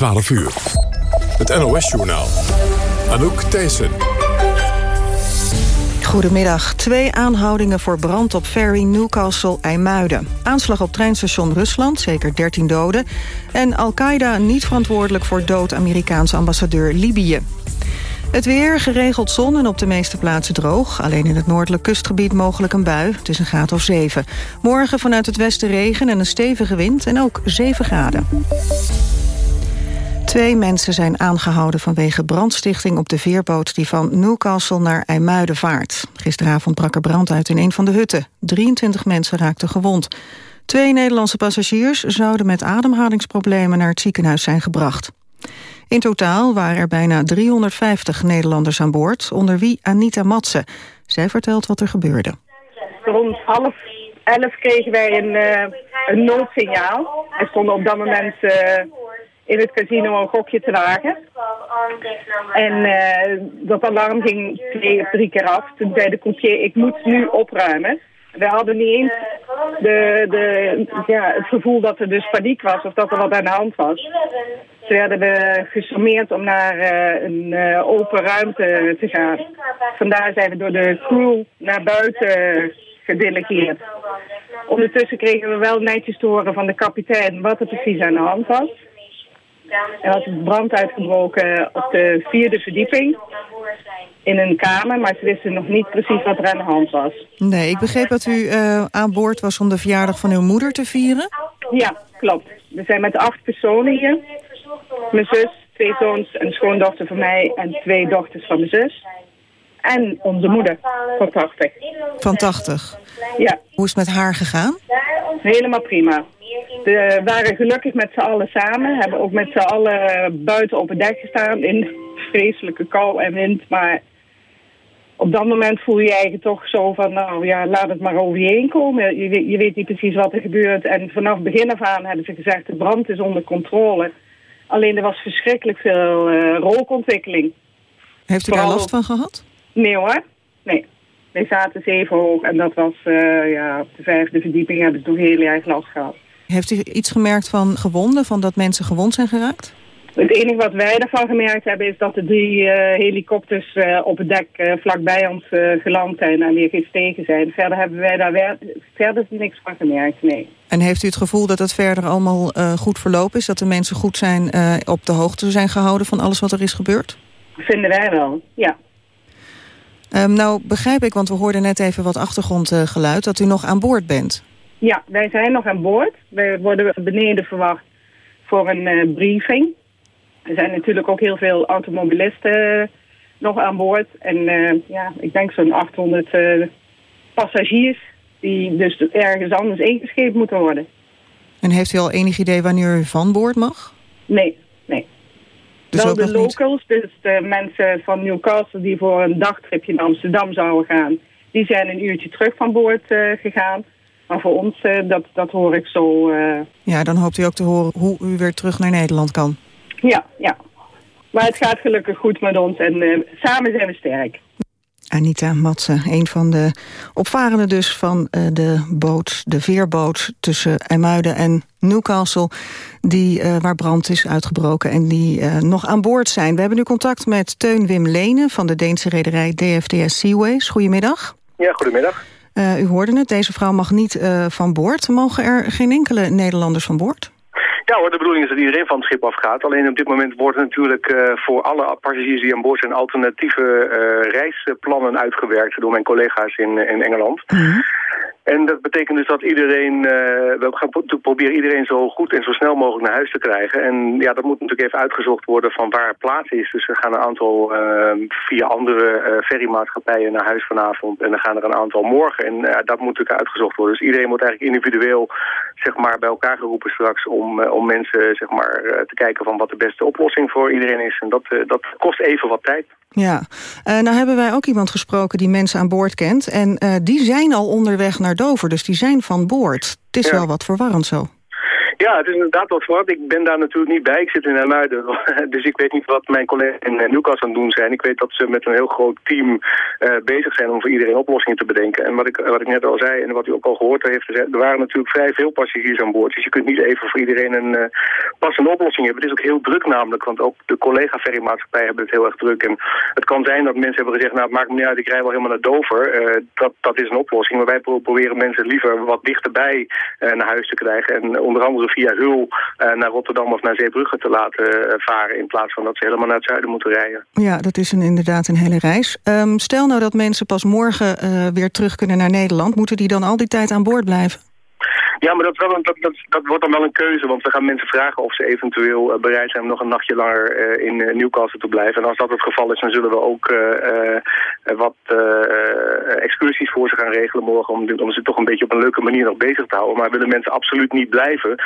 12 uur. Het NOS-journaal. Anouk Thijssen. Goedemiddag. Twee aanhoudingen voor brand op ferry Newcastle-IJmuiden. Aanslag op treinstation Rusland, zeker 13 doden. En Al-Qaeda niet verantwoordelijk voor dood Amerikaanse ambassadeur Libië. Het weer, geregeld zon en op de meeste plaatsen droog. Alleen in het noordelijk kustgebied mogelijk een bui. Het is een graad of 7. Morgen vanuit het westen regen en een stevige wind en ook 7 graden. Twee mensen zijn aangehouden vanwege brandstichting op de veerboot... die van Newcastle naar IJmuiden vaart. Gisteravond brak er brand uit in een van de hutten. 23 mensen raakten gewond. Twee Nederlandse passagiers zouden met ademhalingsproblemen... naar het ziekenhuis zijn gebracht. In totaal waren er bijna 350 Nederlanders aan boord... onder wie Anita Matsen. Zij vertelt wat er gebeurde. Rond half elf kregen wij een, uh, een noodsignaal. Er stonden op dat moment... Uh, in het casino een gokje te wagen. En uh, dat alarm ging twee of drie keer af. Toen zei de croupier, ik moet nu opruimen. We hadden niet eens de, de, ja, het gevoel dat er dus paniek was of dat er wat aan de hand was. Toen werden we gesommeerd om naar uh, een uh, open ruimte te gaan. Vandaar zijn we door de crew naar buiten gedelegeerd. Ondertussen kregen we wel netjes te horen van de kapitein wat er precies aan de hand was. Er was een brand uitgebroken op de vierde verdieping in een kamer, maar ze wisten nog niet precies wat er aan de hand was. Nee, ik begreep dat u uh, aan boord was om de verjaardag van uw moeder te vieren. Ja, klopt. We zijn met acht personen hier. Mijn zus, twee zoons, een schoondochter van mij en twee dochters van mijn zus. En onze moeder van 80. Van 80? Ja. Hoe is het met haar gegaan? Helemaal prima. We waren gelukkig met z'n allen samen. Hebben ook met z'n allen buiten op het dek gestaan in vreselijke kou en wind. Maar op dat moment voel je je eigen toch zo van, nou ja, laat het maar over je heen komen. Je weet, je weet niet precies wat er gebeurt. En vanaf begin af aan hebben ze gezegd, de brand is onder controle. Alleen er was verschrikkelijk veel uh, rookontwikkeling. Heeft u daar last van gehad? Nee hoor, nee. Wij zaten zeven hoog en dat was, uh, ja, op de vijfde verdieping hebben ze toch heel erg last gehad. Heeft u iets gemerkt van gewonden, van dat mensen gewond zijn geraakt? Het enige wat wij ervan gemerkt hebben is dat de drie uh, helikopters uh, op het dek uh, vlakbij ons geland zijn en weer gestegen zijn. Verder hebben wij daar verder niks van gemerkt, nee. En heeft u het gevoel dat het verder allemaal goed verlopen is? Dat de mensen goed zijn op de hoogte zijn gehouden van alles wat er is gebeurd? Vinden wij wel, ja. Um, nou begrijp ik, want we hoorden net even wat achtergrondgeluid, dat u nog aan boord bent. Ja, wij zijn nog aan boord. Wij worden beneden verwacht voor een uh, briefing. Er zijn natuurlijk ook heel veel automobilisten nog aan boord. En uh, ja, ik denk zo'n 800 uh, passagiers die dus ergens anders ingescheept moeten worden. En heeft u al enig idee wanneer u van boord mag? Nee, nee. Dus Wel de locals, niet? dus de mensen van Newcastle die voor een dagtripje naar Amsterdam zouden gaan... die zijn een uurtje terug van boord uh, gegaan. Maar voor ons, uh, dat, dat hoor ik zo... Uh... Ja, dan hoopt u ook te horen hoe u weer terug naar Nederland kan. Ja, ja. Maar het gaat gelukkig goed met ons en uh, samen zijn we sterk. Anita Matsen, een van de opvarenden dus van uh, de boot, de veerboot tussen IJmuiden en Newcastle, die, uh, waar brand is uitgebroken en die uh, nog aan boord zijn. We hebben nu contact met Teun Wim Lenen van de Deense rederij DFDS Seaways. Goedemiddag. Ja, goedemiddag. U hoorde het, deze vrouw mag niet van boord. Mogen er geen enkele Nederlanders van boord? Ja hoor, de bedoeling is dat iedereen van het schip afgaat. Alleen op dit moment worden natuurlijk uh, voor alle passagiers die aan boord zijn... alternatieve reisplannen uitgewerkt door mijn collega's in, in Engeland. -hmm. En dat betekent dus dat iedereen, uh, we gaan proberen iedereen zo goed en zo snel mogelijk naar huis te krijgen. En ja, dat moet natuurlijk even uitgezocht worden van waar plaats is. Dus we gaan een aantal uh, via andere uh, ferrymaatschappijen naar huis vanavond. En dan gaan er een aantal morgen. En dat moet natuurlijk uitgezocht worden. Dus iedereen wordt eigenlijk individueel zeg maar, bij elkaar geroepen straks om, om mensen zeg maar, te kijken van wat de beste oplossing voor iedereen is. En dat, dat kost even wat tijd. Ja, nou hebben wij ook iemand gesproken die mensen aan boord kent. En die zijn al onderweg naar Dover, dus die zijn van boord. Het is ja. wel wat verwarrend zo. Ja, het is inderdaad wat verwarrend. Ik ben daar natuurlijk niet bij. Ik zit in Hermuiden. Dus ik weet niet wat mijn collega's in Newcastle aan het doen zijn. Ik weet dat ze met een heel groot team uh, bezig zijn om voor iedereen oplossingen te bedenken. En wat ik, wat ik net al zei en wat u ook al gehoord heeft, er waren natuurlijk vrij veel passagiers aan boord. Dus je kunt niet even voor iedereen een uh, passende oplossing hebben. Het is ook heel druk namelijk, want ook de collega-ferrymaatschappijen hebben het heel erg druk. En het kan zijn dat mensen hebben gezegd, nou het maakt me niet uit, ik rij wel helemaal naar Dover. Dat, dat is een oplossing. Maar wij proberen mensen liever wat dichterbij naar huis te krijgen. En onder andere via Hul naar Rotterdam of naar Zeebrugge te laten varen. In plaats van dat ze helemaal naar het zuiden moeten rijden. Ja, dat is een, inderdaad een hele reis. Um, stel nou dat mensen pas morgen uh, weer terug kunnen naar Nederland. Moeten die dan al die tijd aan boord blijven? Ja, maar dat, wel een, dat, dat, dat, wordt dan wel een keuze, want we gaan mensen vragen of ze eventueel bereid zijn om nog een nachtje langer uh, in Newcastle te blijven. En als dat het geval is, dan zullen we ook wat excursies voor ze gaan regelen morgen, om, om ze toch een beetje op een leuke manier nog bezig te houden. Maar willen mensen absoluut niet blijven,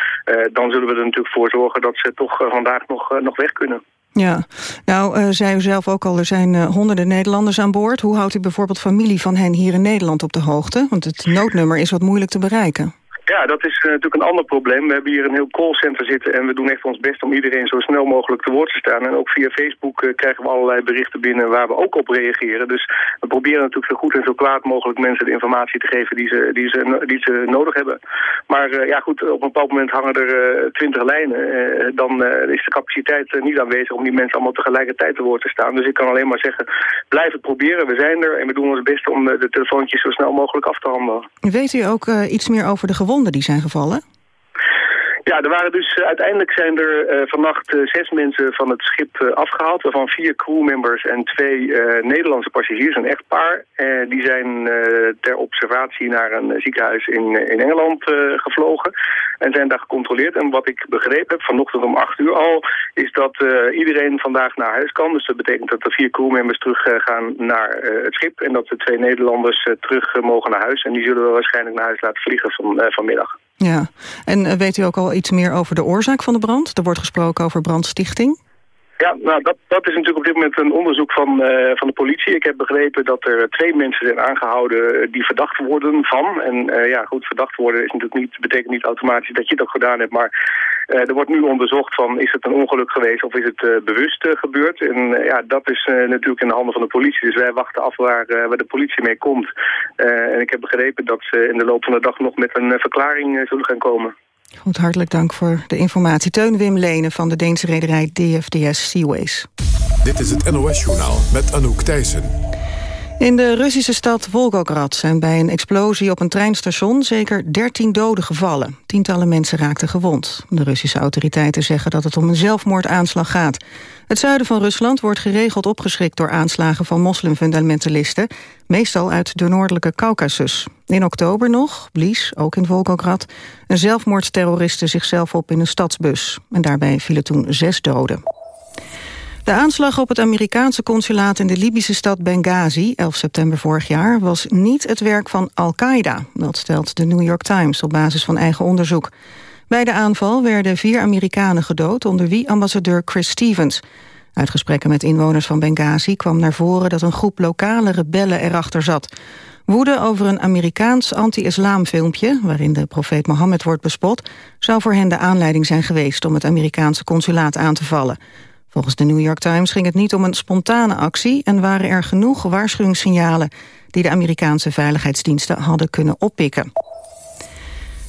dan zullen we er natuurlijk voor zorgen dat ze toch vandaag nog, nog weg kunnen. Ja, nou zei u zelf ook al, er zijn honderden Nederlanders aan boord. Hoe houdt u bijvoorbeeld familie van hen hier in Nederland op de hoogte? Want het noodnummer is wat moeilijk te bereiken. Ja, dat is uh, natuurlijk een ander probleem. We hebben hier een heel callcenter zitten en we doen echt ons best om iedereen zo snel mogelijk te woord te staan. En ook via Facebook uh, krijgen we allerlei berichten binnen waar we ook op reageren. Dus we proberen natuurlijk zo goed en zo kwaad mogelijk mensen de informatie te geven die ze, die ze, die ze nodig hebben. Maar uh, ja goed, op een bepaald moment hangen er twintig lijnen. dan is de capaciteit niet aanwezig om die mensen allemaal tegelijkertijd te woord te staan. Dus ik kan alleen maar zeggen, blijf het proberen. We zijn er en we doen ons best om de telefoontjes zo snel mogelijk af te handelen. Weet u ook iets meer over de gewonden? Die zijn gevallen? Ja, er waren dus uh, uiteindelijk zijn er uh, vannacht uh, zes mensen van het schip afgehaald, waarvan vier crewmembers en twee Nederlandse passagiers, een echtpaar. die zijn ter observatie naar een ziekenhuis in, in Engeland gevlogen en zijn daar gecontroleerd. En wat ik begrepen heb, vanochtend om acht uur al, is dat iedereen vandaag naar huis kan. Dus dat betekent dat de vier crewmembers terug gaan naar het schip en dat de twee Nederlanders terug mogen naar huis. En die zullen we waarschijnlijk naar huis laten vliegen van, vanmiddag. Ja, en weet u ook al iets meer over de oorzaak van de brand? Er wordt gesproken over brandstichting. Ja, nou dat, dat is natuurlijk op dit moment een onderzoek van, uh, van de politie. Ik heb begrepen dat er twee mensen zijn aangehouden die verdacht worden van. En uh, ja, goed, verdacht worden is natuurlijk niet, betekent niet automatisch dat je ook gedaan hebt. Maar er wordt nu onderzocht van is het een ongeluk geweest of is het bewust gebeurd. En ja, dat is natuurlijk in de handen van de politie. Dus wij wachten af waar, waar de politie mee komt. en ik heb begrepen dat ze in de loop van de dag nog met een verklaring zullen gaan komen. Goed, hartelijk dank voor de informatie. Teun Wim Lenen van de Deense rederij DFDS Seaways. Dit is het NOS-journaal met Anouk Thijssen. In de Russische stad Volgograd zijn bij een explosie op een treinstation zeker 13 doden gevallen. Tientallen mensen raakten gewond. De Russische autoriteiten zeggen dat het om een zelfmoordaanslag gaat. Het zuiden van Rusland wordt geregeld opgeschrikt door aanslagen van moslimfundamentalisten, meestal uit de noordelijke Caucasus. In oktober nog blies, ook in Volgograd, een zelfmoordsterroriste zichzelf op in een stadsbus. En daarbij vielen toen zes doden. De aanslag op het Amerikaanse consulaat in de Libische stad Benghazi... 11 september vorig jaar, was niet het werk van Al-Qaeda. Dat stelt de New York Times op basis van eigen onderzoek. Bij de aanval werden vier Amerikanen gedood... onder wie ambassadeur Chris Stevens. Uit gesprekken met inwoners van Benghazi kwam naar voren... dat een groep lokale rebellen erachter zat. Woede over een Amerikaans anti-islam filmpje... waarin de profeet Mohammed wordt bespot... zou voor hen de aanleiding zijn geweest om het Amerikaanse consulaat aan te vallen... Volgens de New York Times ging het niet om een spontane actie... en waren er genoeg waarschuwingssignalen... die de Amerikaanse veiligheidsdiensten hadden kunnen oppikken.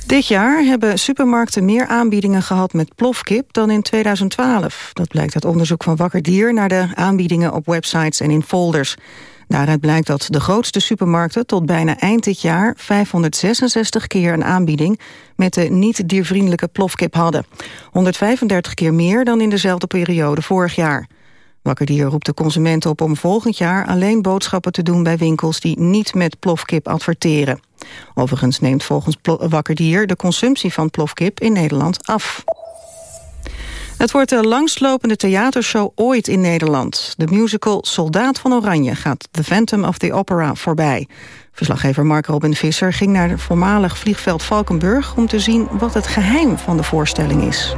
Dit jaar hebben supermarkten meer aanbiedingen gehad met plofkip dan in 2012. Dat blijkt uit onderzoek van Wakker Dier naar de aanbiedingen op websites en in folders. Daaruit blijkt dat de grootste supermarkten tot bijna eind dit jaar 566 keer een aanbieding met de niet diervriendelijke plofkip hadden. 135 keer meer dan in dezelfde periode vorig jaar. Wakkerdier roept de consumenten op om volgend jaar alleen boodschappen te doen bij winkels die niet met plofkip adverteren. Overigens neemt volgens Wakkerdier de consumptie van plofkip in Nederland af. Het wordt de langstlopende theatershow ooit in Nederland. De musical Soldaat van Oranje gaat The Phantom of the Opera voorbij. Verslaggever Mark Robin Visser ging naar het voormalig vliegveld Valkenburg... om te zien wat het geheim van de voorstelling is.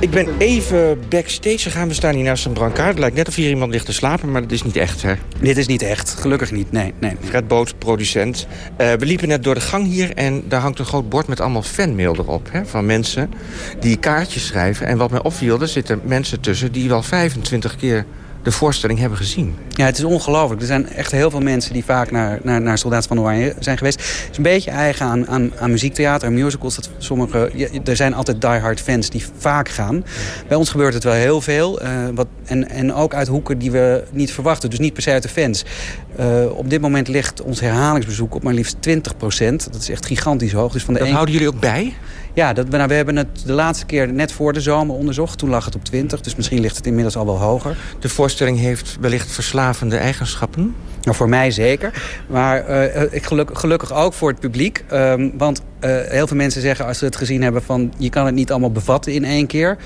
Ik ben even backstage gegaan. We staan hier naast een brancard. Het lijkt net of hier iemand ligt te slapen, maar dat is niet echt, hè? Dit is niet echt. Gelukkig niet, nee. nee. Fred Boot, producent. Uh, we liepen net door de gang hier en daar hangt een groot bord met allemaal fanmail erop. Hè, van mensen die kaartjes schrijven. En wat mij opviel, er zitten mensen tussen die wel 25 keer de voorstelling hebben gezien. Ja, het is ongelooflijk. Er zijn echt heel veel mensen die vaak naar, naar, naar Soldaat van Oranje zijn geweest. Het is een beetje eigen aan, aan, aan muziektheater en musicals. Dat sommige, er zijn altijd diehard fans die vaak gaan. Bij ons gebeurt het wel heel veel. Uh, wat, en, en ook uit hoeken die we niet verwachten. Dus niet per se uit de fans. Uh, op dit moment ligt ons herhalingsbezoek op maar liefst 20 procent. Dat is echt gigantisch hoog. Dus van de dat houden jullie ook bij? Ja, dat, nou, we hebben het de laatste keer net voor de zomer onderzocht. Toen lag het op 20, dus misschien ligt het inmiddels al wel hoger. De voorstelling heeft wellicht verslavende eigenschappen? Nou, voor mij zeker. Maar uh, ik geluk, gelukkig ook voor het publiek. Um, want uh, heel veel mensen zeggen als ze het gezien hebben van... je kan het niet allemaal bevatten in één keer.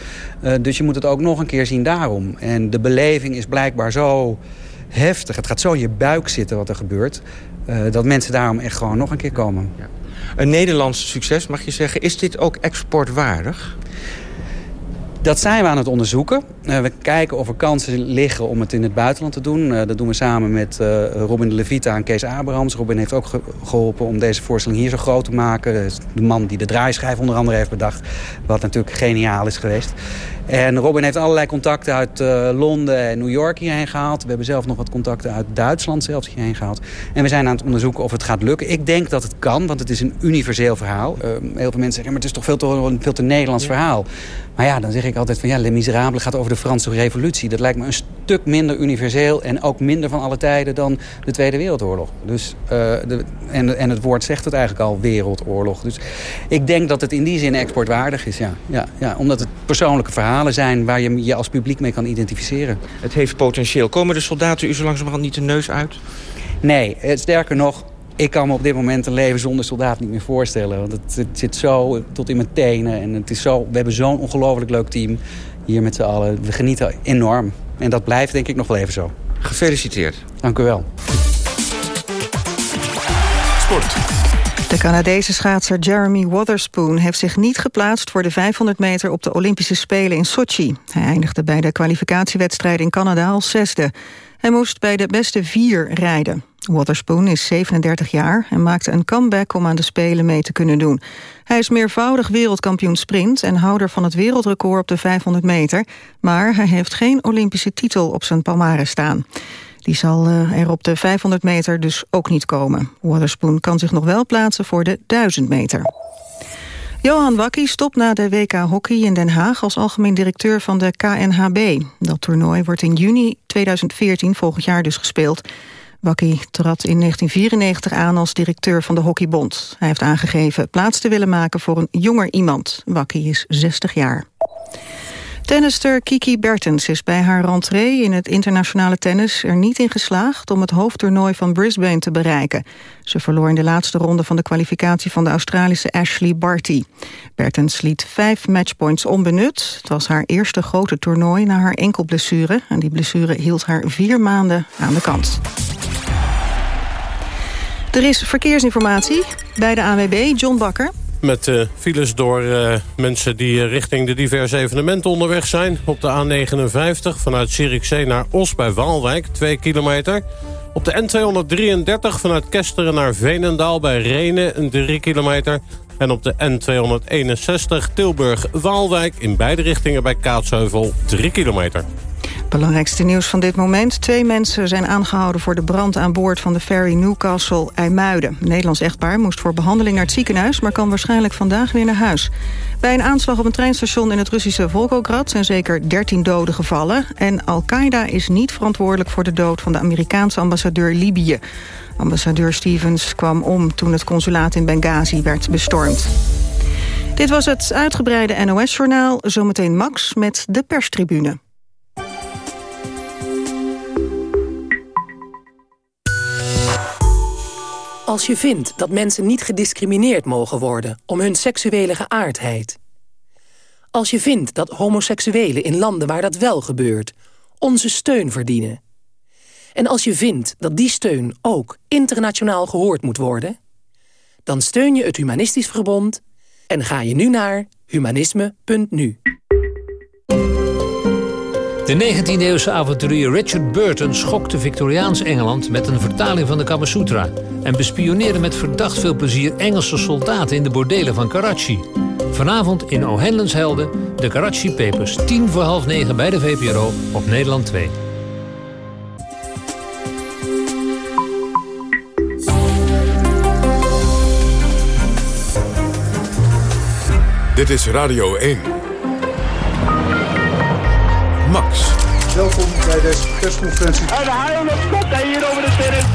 Uh, dus je moet het ook nog een keer zien daarom. En de beleving is blijkbaar zo heftig. Het gaat zo in je buik zitten wat er gebeurt. dat mensen daarom echt gewoon nog een keer komen. Ja. Een Nederlands succes, mag je zeggen. Is dit ook exportwaardig? Dat zijn we aan het onderzoeken. Uh, we kijken of er kansen liggen om het in het buitenland te doen. Uh, dat doen we samen met uh, Robin de Levita en Kees Abrahams. Robin heeft ook ge geholpen om deze voorstelling hier zo groot te maken. De man die de draaischijf onder andere heeft bedacht. Wat natuurlijk geniaal is geweest. En Robin heeft allerlei contacten uit uh, Londen en New York hierheen gehaald. We hebben zelf nog wat contacten uit Duitsland zelfs hierheen gehaald. En we zijn aan het onderzoeken of het gaat lukken. Ik denk dat het kan, want het is een universeel verhaal. Uh, heel veel mensen zeggen, maar het is toch veel te, een veel te Nederlands ja. verhaal. Maar ja, dan zeg ik altijd van ja, Les Miserables gaat over de Franse revolutie. Dat lijkt me een stuk minder universeel en ook minder van alle tijden dan de Tweede Wereldoorlog. Dus, uh, de, en, en het woord zegt het eigenlijk al, wereldoorlog. Dus ik denk dat het in die zin exportwaardig is, ja. ja, ja omdat het persoonlijke verhalen zijn waar je je als publiek mee kan identificeren. Het heeft potentieel. Komen de soldaten u zo langzamerhand niet de neus uit? Nee, sterker nog, ik kan me op dit moment een leven zonder soldaat niet meer voorstellen. Want het, het zit zo tot in mijn tenen. En het is zo, we hebben zo'n ongelooflijk leuk team hier met z'n allen. We genieten enorm. En dat blijft denk ik nog wel even zo. Gefeliciteerd. Dank u wel. Sport. De Canadese schaatser Jeremy Wotherspoon heeft zich niet geplaatst voor de 500 meter op de Olympische Spelen in Sochi. Hij eindigde bij de kwalificatiewedstrijd in Canada als zesde. Hij moest bij de beste vier rijden. Waterspoon is 37 jaar en maakte een comeback om aan de Spelen mee te kunnen doen. Hij is meervoudig wereldkampioen sprint en houder van het wereldrecord op de 500 meter. Maar hij heeft geen Olympische titel op zijn palmares staan. Die zal uh, er op de 500 meter dus ook niet komen. Waterspoon kan zich nog wel plaatsen voor de 1000 meter. Johan Wakkie stopt na de WK Hockey in Den Haag... als algemeen directeur van de KNHB. Dat toernooi wordt in juni 2014 volgend jaar dus gespeeld. Wakkie trad in 1994 aan als directeur van de Hockeybond. Hij heeft aangegeven plaats te willen maken voor een jonger iemand. Wakkie is 60 jaar. Tennister Kiki Bertens is bij haar rentree in het internationale tennis er niet in geslaagd om het hoofdtoernooi van Brisbane te bereiken. Ze verloor in de laatste ronde van de kwalificatie van de Australische Ashley Barty. Bertens liet vijf matchpoints onbenut. Het was haar eerste grote toernooi na haar enkelblessure en die blessure hield haar vier maanden aan de kant. Er is verkeersinformatie bij de AWB, John Bakker. Met uh, files door uh, mensen die uh, richting de diverse evenementen onderweg zijn. Op de A59 vanuit Zierikzee naar Os bij Waalwijk, 2 kilometer. Op de N233 vanuit Kesteren naar Veenendaal bij Renen, 3 kilometer. En op de N261 Tilburg-Waalwijk in beide richtingen bij Kaatsheuvel, 3 kilometer. Belangrijkste nieuws van dit moment. Twee mensen zijn aangehouden voor de brand aan boord van de ferry Newcastle IJmuiden. Nederlands echtpaar moest voor behandeling naar het ziekenhuis... maar kan waarschijnlijk vandaag weer naar huis. Bij een aanslag op een treinstation in het Russische Volgograd... zijn zeker 13 doden gevallen. En Al-Qaeda is niet verantwoordelijk voor de dood van de Amerikaanse ambassadeur Libië. Ambassadeur Stevens kwam om toen het consulaat in Benghazi werd bestormd. Dit was het uitgebreide NOS-journaal. Zometeen Max met de perstribune. Als je vindt dat mensen niet gediscrimineerd mogen worden om hun seksuele geaardheid. Als je vindt dat homoseksuelen in landen waar dat wel gebeurt onze steun verdienen. En als je vindt dat die steun ook internationaal gehoord moet worden... dan steun je het Humanistisch Verbond en ga je nu naar humanisme.nu. De 19e-eeuwse avonturier Richard Burton schokte Victoriaans Engeland met een vertaling van de Kama Sutra en bespioneerde met verdacht veel plezier Engelse soldaten in de bordelen van Karachi. Vanavond in O'Hanlon's Helden, de Karachi Papers, tien voor half negen bij de VPRO op Nederland 2. Dit is Radio 1. Max. Welkom bij deze persconferentie. En de haal op kop hier over de terrein.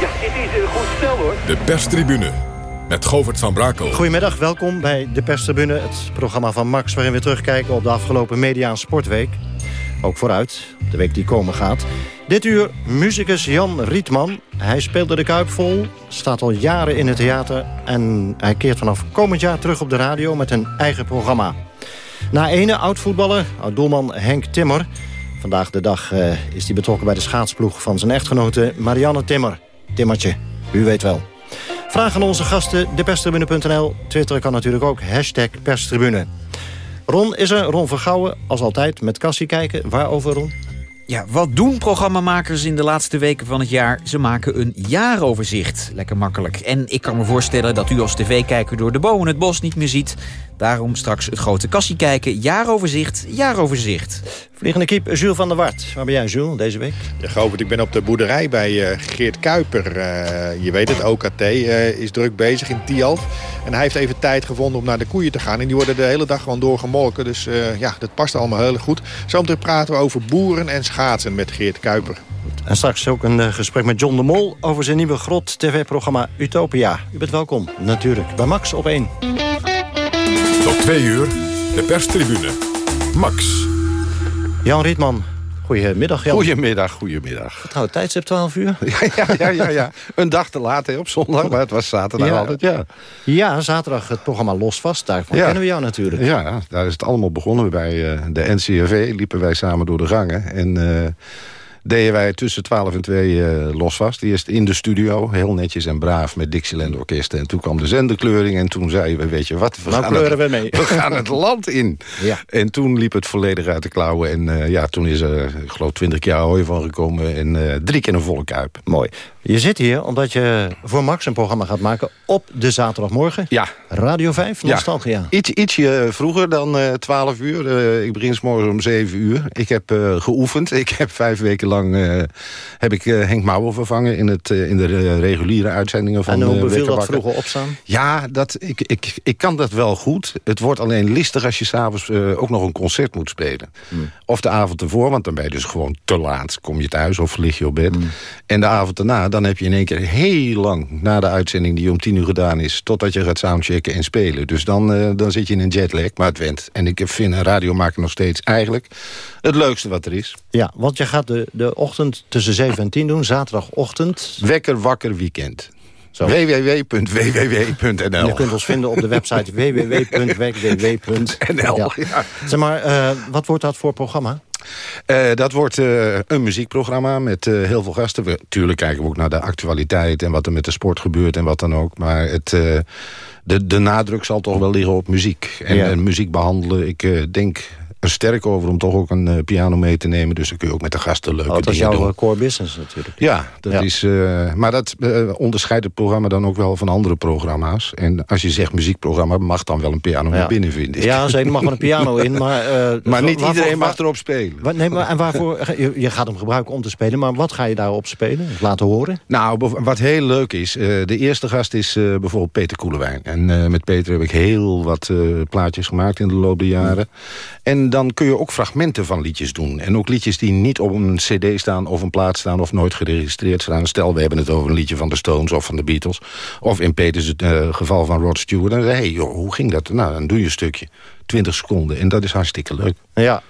Ja, dit is een goed stel hoor. De perstribune met Govert van Brakel. Goedemiddag, welkom bij de perstribune. Het programma van Max waarin we terugkijken op de afgelopen media- en sportweek. Ook vooruit, de week die komen gaat. Dit uur muzikus Jan Rietman. Hij speelde de Kuip vol, staat al jaren in het theater... en hij keert vanaf komend jaar terug op de radio met een eigen programma. Na ene oud-voetballer, oud-doelman Henk Timmer... vandaag de dag uh, is hij betrokken bij de schaatsploeg van zijn echtgenote Marianne Timmer. Timmertje, u weet wel. Vraag aan onze gasten, deperstribune.nl. Twitter kan natuurlijk ook, hashtag perstribune. Ron is er, Ron Vergouwen, als altijd, met Cassie kijken. Waarover, Ron? Ja, wat doen programmamakers in de laatste weken van het jaar? Ze maken een jaaroverzicht. Lekker makkelijk. En ik kan me voorstellen dat u als tv-kijker door de bomen het bos niet meer ziet. Daarom straks het grote kassie kijken. Jaaroverzicht, jaaroverzicht. Vliegende kiep, Jules van der Wart. Waar ben jij, Jules, deze week? Ja, Govert, ik ben op de boerderij bij uh, Geert Kuiper. Uh, je weet het, OKT uh, is druk bezig in Tialf. En hij heeft even tijd gevonden om naar de koeien te gaan. En die worden de hele dag gewoon doorgemolken. Dus ja, dat past allemaal heel goed. Zometeen praten we over boeren en schaatsen met Geert Kuiper. En straks ook een gesprek met John de Mol over zijn nieuwe grot tv-programma Utopia. U bent welkom, natuurlijk, bij Max op 1. Tot twee uur, de perstribune. Max. Jan Rietman, goedemiddag Jan. Goedemiddag, goedemiddag. Vertrouwd tijdstip 12 uur? ja, ja, ja, ja, ja. Een dag te laat hè, op zondag, maar het was zaterdag ja. altijd, ja. Ja, zaterdag het programma Los Vast, daarvan ja. kennen we jou natuurlijk. Ja, daar is het allemaal begonnen. Bij uh, de NCRV liepen wij samen door de gangen en... Uh, deden wij tussen 12 en 2 uh, los vast. Eerst in de studio, heel netjes en braaf met Dixieland Orkesten. En toen kwam de zenderkleuring en toen zeiden we, weet je wat... We nou gaan kleuren het, we mee. We gaan het land in. Ja. En toen liep het volledig uit de klauwen. En uh, ja, toen is er, ik geloof, 20 jaar hooi van gekomen. En uh, drie keer een volle kuip. Mooi. Je zit hier omdat je voor Max een programma gaat maken op de zaterdagmorgen. Ja. Radio 5, Nostalgia. Ja. Iets, ietsje vroeger dan uh, 12 uur. Uh, ik begin s morgens om 7 uur. Ik heb uh, geoefend. Ik heb vijf weken lang heb ik, Henk Mouwen vervangen... in, het, in de reguliere uitzendingen van En hoe beviel dat vroeger opstaan? Ja, dat, ik, ik, ik kan dat wel goed. Het wordt alleen listig als je s'avonds ook nog een concert moet spelen. Hmm. Of de avond ervoor, want dan ben je dus gewoon te laat. Kom je thuis of lig je op bed. Hmm. En de avond daarna dan heb je in één keer heel lang na de uitzending die om tien uur gedaan is... totdat je gaat soundchecken en spelen. Dus dan, uh, dan zit je in een jetlag, maar het went. En ik vind een radiomaker nog steeds eigenlijk het leukste wat er is. Ja, want je gaat de, de ochtend tussen 7 en 10 doen, zaterdagochtend. Wekker, wakker, weekend. www.www.nl Je kunt ons vinden op de website www.www.nl ja. Zeg maar, uh, wat wordt dat voor programma? Uh, dat wordt uh, een muziekprogramma met uh, heel veel gasten. We, tuurlijk kijken we ook naar de actualiteit en wat er met de sport gebeurt en wat dan ook. Maar het, de, de nadruk zal toch wel liggen op muziek. En, Ja. en muziek behandelen, ik denk er sterk over om toch ook een eh, piano mee te nemen. Dus dan kun je ook met de gasten leuke Oh, dat is dingen jouw doen. core business natuurlijk. Ja, dat Ja. Is, eh, maar dat eh, onderscheidt het programma dan ook wel van andere programma's. En als je zegt muziekprogramma, mag dan wel een piano Ja. naar binnen, vind ik. Ja, zeker, er mag wel een piano in, maar... Maar niet iedereen mag erop spelen. Nee, maar, en waarvoor, je, je gaat hem gebruiken om te spelen, maar wat ga je daarop spelen? Laten horen? Nou, wat heel leuk is, de eerste gast is bijvoorbeeld Peter Koelewijn. En met Peter heb ik heel wat plaatjes gemaakt in de loop der jaren. En dan kun je ook fragmenten van liedjes doen. En ook liedjes die niet op een cd staan of een plaat staan... of nooit geregistreerd staan. Stel, we hebben het over een liedje van de Stones of van de Beatles. Of in Peters eh, geval van Rod Stewart. Dan zeg je, hey, joh, hoe ging dat? Nou, dan doe je een stukje. 20 seconden. En dat is hartstikke leuk. Ja.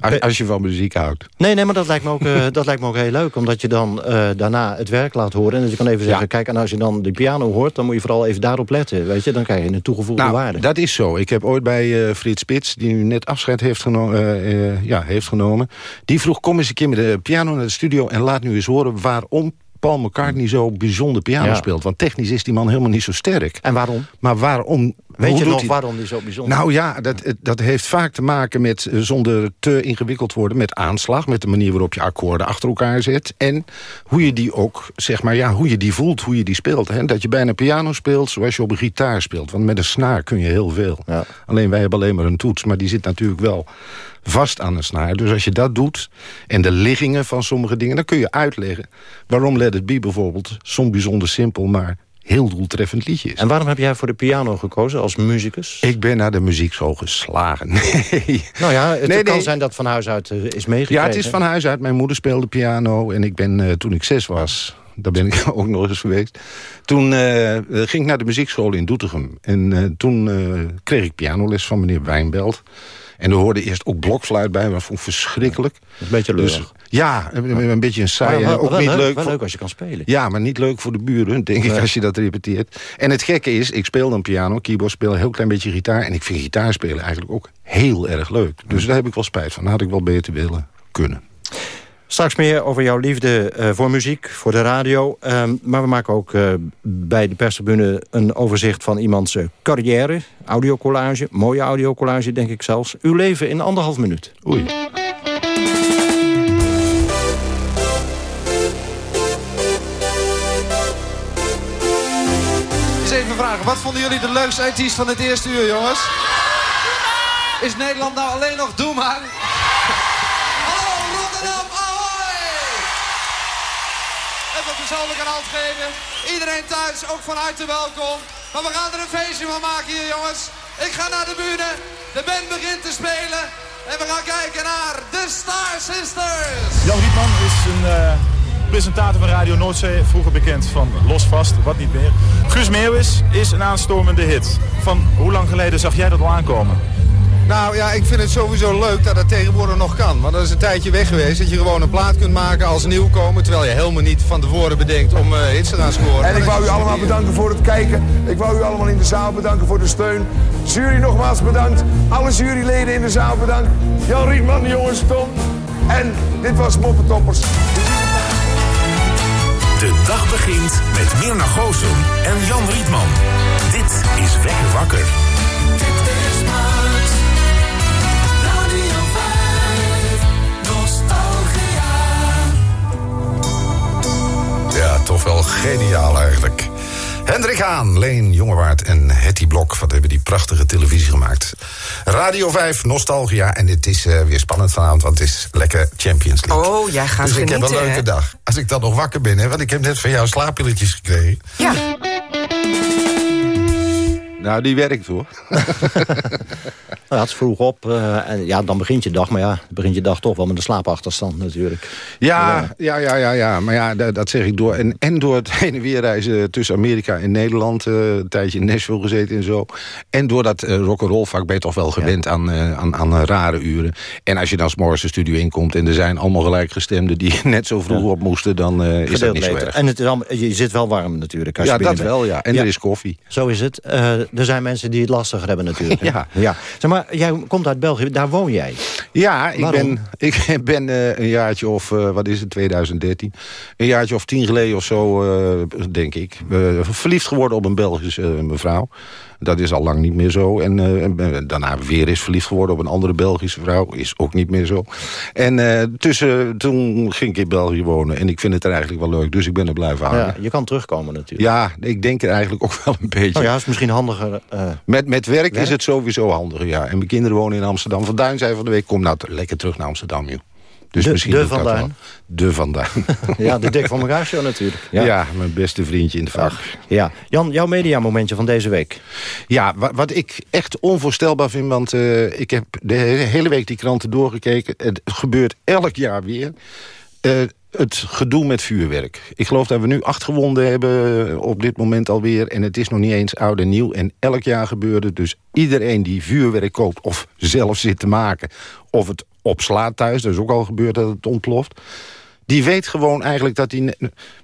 Als, als je van muziek houdt. Nee, nee, maar dat lijkt me ook, eh, dat lijkt me ook heel leuk. Omdat je dan eh, daarna het werk laat horen. En dat je kan even zeggen, Ja. kijk, en als je dan de piano hoort... dan moet je vooral even daarop letten. Weet je, dan krijg je een toegevoegde Nou, waarde. dat is zo. Ik heb ooit bij eh, Frits Spits, die nu net afscheid heeft, geno ja, heeft genomen... die vroeg, kom eens een keer met de piano naar de studio... en laat nu eens horen waarom Paul McCartney zo bijzonder piano Ja. speelt. Want technisch is die man helemaal niet zo sterk. En waarom? Maar waarom Weet Hoe je nog hij- waarom die zo bijzonder Nou ja, dat, dat heeft vaak te maken met, eh, zonder te ingewikkeld worden... met aanslag, met de manier waarop je akkoorden achter elkaar zet. En hoe je die ook, zeg maar, ja, hoe je die voelt, hoe je die speelt. Hè? Dat je bijna piano speelt zoals je op een gitaar speelt. Want met een snaar kun je heel veel. Alleen wij hebben alleen maar een toets, maar die zit natuurlijk wel vast aan een snaar. Dus als je dat doet, en de liggingen van sommige dingen... dan kun je uitleggen waarom Let It Be bijvoorbeeld... zo'n bijzonder simpel, maar heel doeltreffend liedje is. En waarom heb jij voor de piano gekozen als muzikus? Ik ben naar de muziekschool geslagen. Nee. Nou ja, het Nee, kan nee. zijn dat van huis uit eh, is meegekregen. Ja, het is van huis uit. Mijn moeder speelde piano. En ik ben, eh, toen ik zes was, daar ben ik ook nog eens geweest. Toen eh, ging ik naar de muziekschool in Doetinchem. En toen kreeg ik pianoles van meneer Wijnbelt. En er hoorde eerst ook blokfluit bij, maar vond ik verschrikkelijk. Een beetje Dus, leurig. ja, een, een beetje een saai. Maar ook wel niet leuk, leuk, wel voor- leuk als je kan spelen. Ja, maar niet leuk voor de buren, denk ik, als je dat repeteert. En het gekke is, ik speel dan piano, keyboard speel, een heel klein beetje gitaar. En ik vind gitaarspelen eigenlijk ook heel erg leuk. Dus daar heb ik wel spijt van. Dat had ik wel beter willen kunnen. Straks meer over jouw liefde eh, voor muziek, voor de radio. Ehm, maar we maken ook eh, bij de perstribune een overzicht van iemands eh, carrière. Audiocollage, mooie audiocollage denk ik zelfs. Uw leven in anderhalf minuut. Oei. Eens even vragen, wat vonden jullie de leukste artiest van het eerste uur, jongens? Is Nederland nou alleen nog Doe maar? Even een persoonlijke hand geven. Iedereen thuis, ook van harte welkom. Maar we gaan er een feestje van maken hier, jongens. Ik ga naar de bühne, de band begint te spelen. En we gaan kijken naar de Star Sisters. Jan Rietman is een eh, presentator van Radio Noordzee, vroeger bekend van Los Vast, wat niet meer. Guus Meeuwis is een aanstormende hit. Van hoe lang geleden zag jij dat al aankomen? Nou ja, ik vind het sowieso leuk dat het tegenwoordig nog kan. Want dat is een tijdje weg geweest dat je gewoon een plaat kunt maken als nieuwkomer. Terwijl je helemaal niet van tevoren bedenkt om eh, hits te gaan scoren. En ik wou u allemaal bedanken voor het kijken. Ik wou u allemaal in de zaal bedanken voor de steun. Jury nogmaals bedankt. Alle juryleden in de zaal bedankt. Jan Rietman, de jongens, Tom. En dit was Moppentoppers. De dag begint met Mirna Goossen en Jan Rietman. Dit is Wekker Wakker. Ja, toch wel geniaal eigenlijk. Hendrik Haan, Leen Jongewaard en Hetty Blok. Wat hebben die prachtige televisie gemaakt. Radio 5, Nostalgia. En het is eh, weer spannend vanavond, want het is lekker Champions League. Oh, jij gaat dus ik heb een genieten, leuke hè? dag. Als ik dan nog wakker ben, hè, want ik heb net van jou slaappilletjes gekregen. Ja. Nou, die werkt hoor. Nou, het is vroeg op. eh, en ja, dan begint je dag. Maar ja, begint je dag toch wel met een slaapachterstand natuurlijk. Ja, ja, ja, ja, ja. maar ja, dat, dat zeg ik door. En, en door het heen en weer reizen tussen Amerika en Nederland. eh, een tijdje in Nashville gezeten en zo. En door dat uh, rock'n'roll vak ben je toch wel gewend aan, eh, aan, aan eh, rare uren. En als je dan s'morgens de studio inkomt en er zijn allemaal gelijkgestemden... die net zo vroeg op moesten, dan eh, is dat niet zo erg. En het is allemaal- je zit wel warm natuurlijk. Als Ja, dat bent. wel, ja. En er is koffie. Zo is het. Eh, er zijn mensen die het lastiger hebben natuurlijk. Ja. ja. Zeg maar, jij komt uit België. Daar woon jij. Ja, ik Waarom? ben, ik ben eh, een jaartje of, eh, wat is het, 2013... een jaartje of tien geleden of zo, eh, denk ik... verliefd geworden op een Belgische mevrouw. Dat is al lang niet meer zo. En ben daarna weer is verliefd geworden op een andere Belgische vrouw. Is ook niet meer zo. En eh, tussen, toen ging ik in België wonen. En ik vind het er eigenlijk wel leuk. Dus ik ben er blijven hangen. Ja, je kan terugkomen natuurlijk. Ja, ik denk er eigenlijk ook wel een beetje. Nou ja, is misschien handiger. Met, met werk, Werk? is het sowieso handiger, ja. En mijn kinderen wonen in Amsterdam. Van Duin zei van de week, kom nou lekker terug naar Amsterdam, joh. Dus De- misschien de doe ik Van dat Duin? wel. De Van Duin. ja, de Dik van elkaar show natuurlijk. Ja. mijn beste vriendje in het vak. Ja. Jan, jouw mediamomentje van deze week. Ja, wa- wat ik echt onvoorstelbaar vind... want eh, ik heb de he- hele week die kranten doorgekeken. Het gebeurt elk jaar weer. Eh, het gedoe met vuurwerk. Ik geloof dat we nu acht gewonden hebben eh, op dit moment alweer. En het is nog niet eens oud en nieuw. En elk jaar gebeurt het. Dus iedereen die vuurwerk koopt of zelf zit te maken... of het opslaat thuis, dat is ook al gebeurd dat het ontploft... die weet gewoon eigenlijk dat hij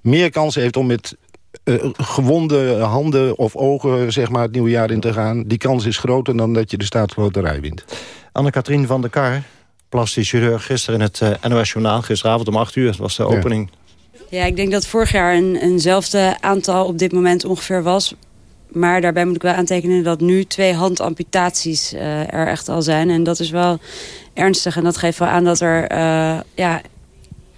meer kans heeft om met eh, gewonde handen of ogen zeg maar, het nieuwe jaar in te gaan. Die kans is groter dan dat je de staatsloterij wint. Anne-Katrien van der Kar, plastisch chirurg, gisteren in het eh, NOS Journaal. Gisteravond om 8 uur was de opening. Ja, ik denk dat vorig jaar een, eenzelfde aantal op dit moment ongeveer was. maar daarbij moet ik wel aantekenen dat nu twee handamputaties uh, er echt al zijn. En dat is wel ernstig. En dat geeft wel aan dat er uh, ja,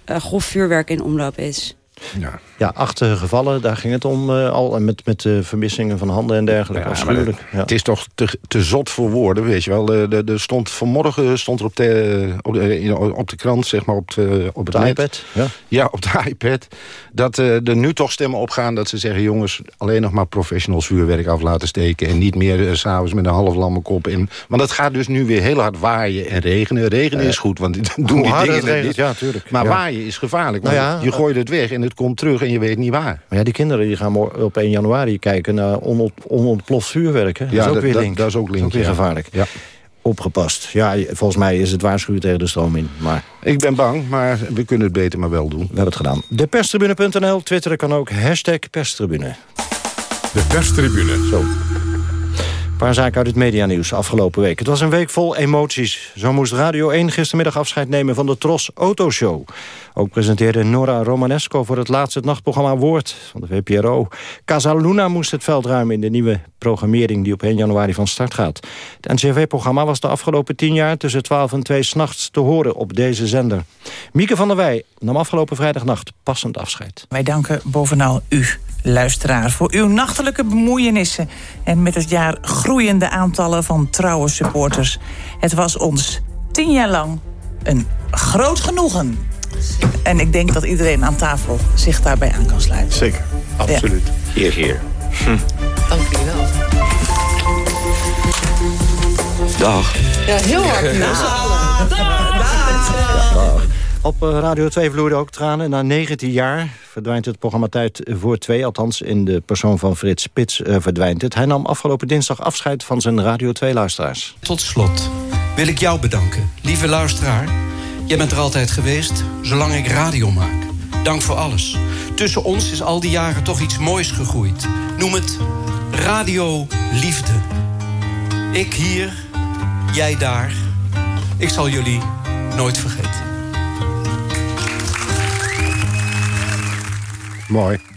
grof vuurwerk in omloop is. Ja. Ja, acht gevallen, daar ging het om uh, al. En met, met uh, vermissingen van handen en dergelijke. Ja, afschuwelijk. Ja. Het is toch te, te zot voor woorden, weet je wel. Er stond, vanmorgen stond er op de, op de, op de krant, zeg maar, op, de, op het de iPad. Ja. ja, op de iPad. Dat uh, er nu toch stemmen opgaan dat ze zeggen... jongens, alleen nog maar professionals vuurwerk af laten steken... en niet meer s s'avonds met een half lamme kop in. Want het gaat dus nu weer heel hard waaien en regenen. Regenen is goed, want dan doen die dingen... Regent, ja, tuurlijk. Maar waaien is gevaarlijk, want nou je gooit het weg en het komt terug en je weet niet waar. Maar ja, die kinderen die gaan op 1 januari kijken naar onontploft vuurwerk. Hè? Dat ja, is ook weer link. Dat is ook, link, dat is ook weer gevaarlijk. Ja. Opgepast. Ja, volgens mij is het waarschuwen tegen de stroom in. Maar... Ik ben bang, maar we kunnen het beter maar wel doen. We hebben het gedaan. Deperstribune.nl, twitteren kan ook. Hashtag perstribune. De perstribune. Zo paar zaken uit het medianieuws afgelopen week. Het was een week vol emoties. Zo moest Radio 1 gistermiddag afscheid nemen van de Tros Autoshow. Ook presenteerde Nora Romanesco voor het laatste nachtprogramma Woord van de VPRO. Casaluna moest het veld ruimen in de nieuwe programmering die op 1 januari van start gaat. Het NCV-programma was de afgelopen tien jaar tussen 12 en 2 s'nachts te horen op deze zender. Mieke van der Wij nam afgelopen vrijdagnacht passend afscheid. Wij danken bovenal u luisteraar... voor uw nachtelijke bemoeienissen... en met het jaar groeiende aantallen van trouwe supporters. Het was ons tien jaar lang een groot genoegen. En ik denk dat iedereen aan tafel zich daarbij aan kan sluiten. Zeker, absoluut. Hier, hier. Hm. Dank jullie wel. Dag. Ja, heel hard. Dag. Dag. Dag. Op eh, Radio 2 vloeiden ook tranen. Na 19 jaar verdwijnt het programma Tijd voor Twee. Althans, in de persoon van Frits Spits uh, verdwijnt het. Hij nam afgelopen dinsdag afscheid van zijn Radio 2-luisteraars. Tot slot wil ik jou bedanken, lieve luisteraar. Jij bent er altijd geweest, zolang ik radio maak. Dank voor alles. Tussen ons is al die jaren toch iets moois gegroeid. Noem het Radio Liefde. Ik hier, jij daar. Ik zal jullie nooit vergeten. Mooi.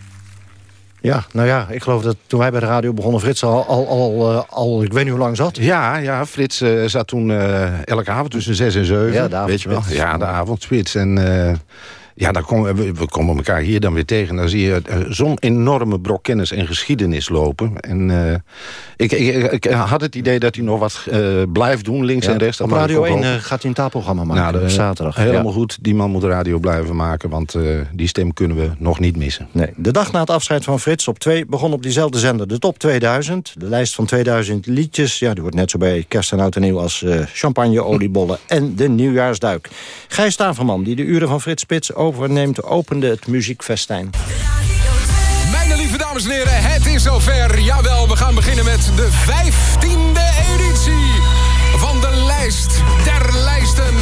Ja, nou ja, ik geloof dat toen wij bij de radio begonnen... Frits al, al, al, eh, al ik weet niet hoe lang zat. Ja, ja Frits uh, zat toen uh, elke avond tussen zes en zeven. Ja, de weet je wel. Ja, de avondspits. En ja, dan komen we, we komen elkaar hier dan weer tegen. Dan zie je uh, zo'n enorme brok kennis en geschiedenis lopen. En uh, ik, ik, ik, had het idee dat hij nog wat uh, blijft doen, links en rechts. Op Radio 1 gaat hij een taalprogramma maken, nou, de, zaterdag. Helemaal goed, die man moet radio blijven maken... want die stem kunnen we nog niet missen. Nee. De dag na het afscheid van Frits op 2 begon op diezelfde zender de top 2000. De lijst van 2000 liedjes, ja, die wordt net zo bij kerst en oud en nieuw... als champagne, oliebollen en de nieuwjaarsduik. Gijs Staverman, die de uren van Frits Spits overneemt, opende het muziekfestijn. Mijn lieve dames en heren, het is zover. Jawel, we gaan beginnen met de vijftiende editie van de lijst der lijsten.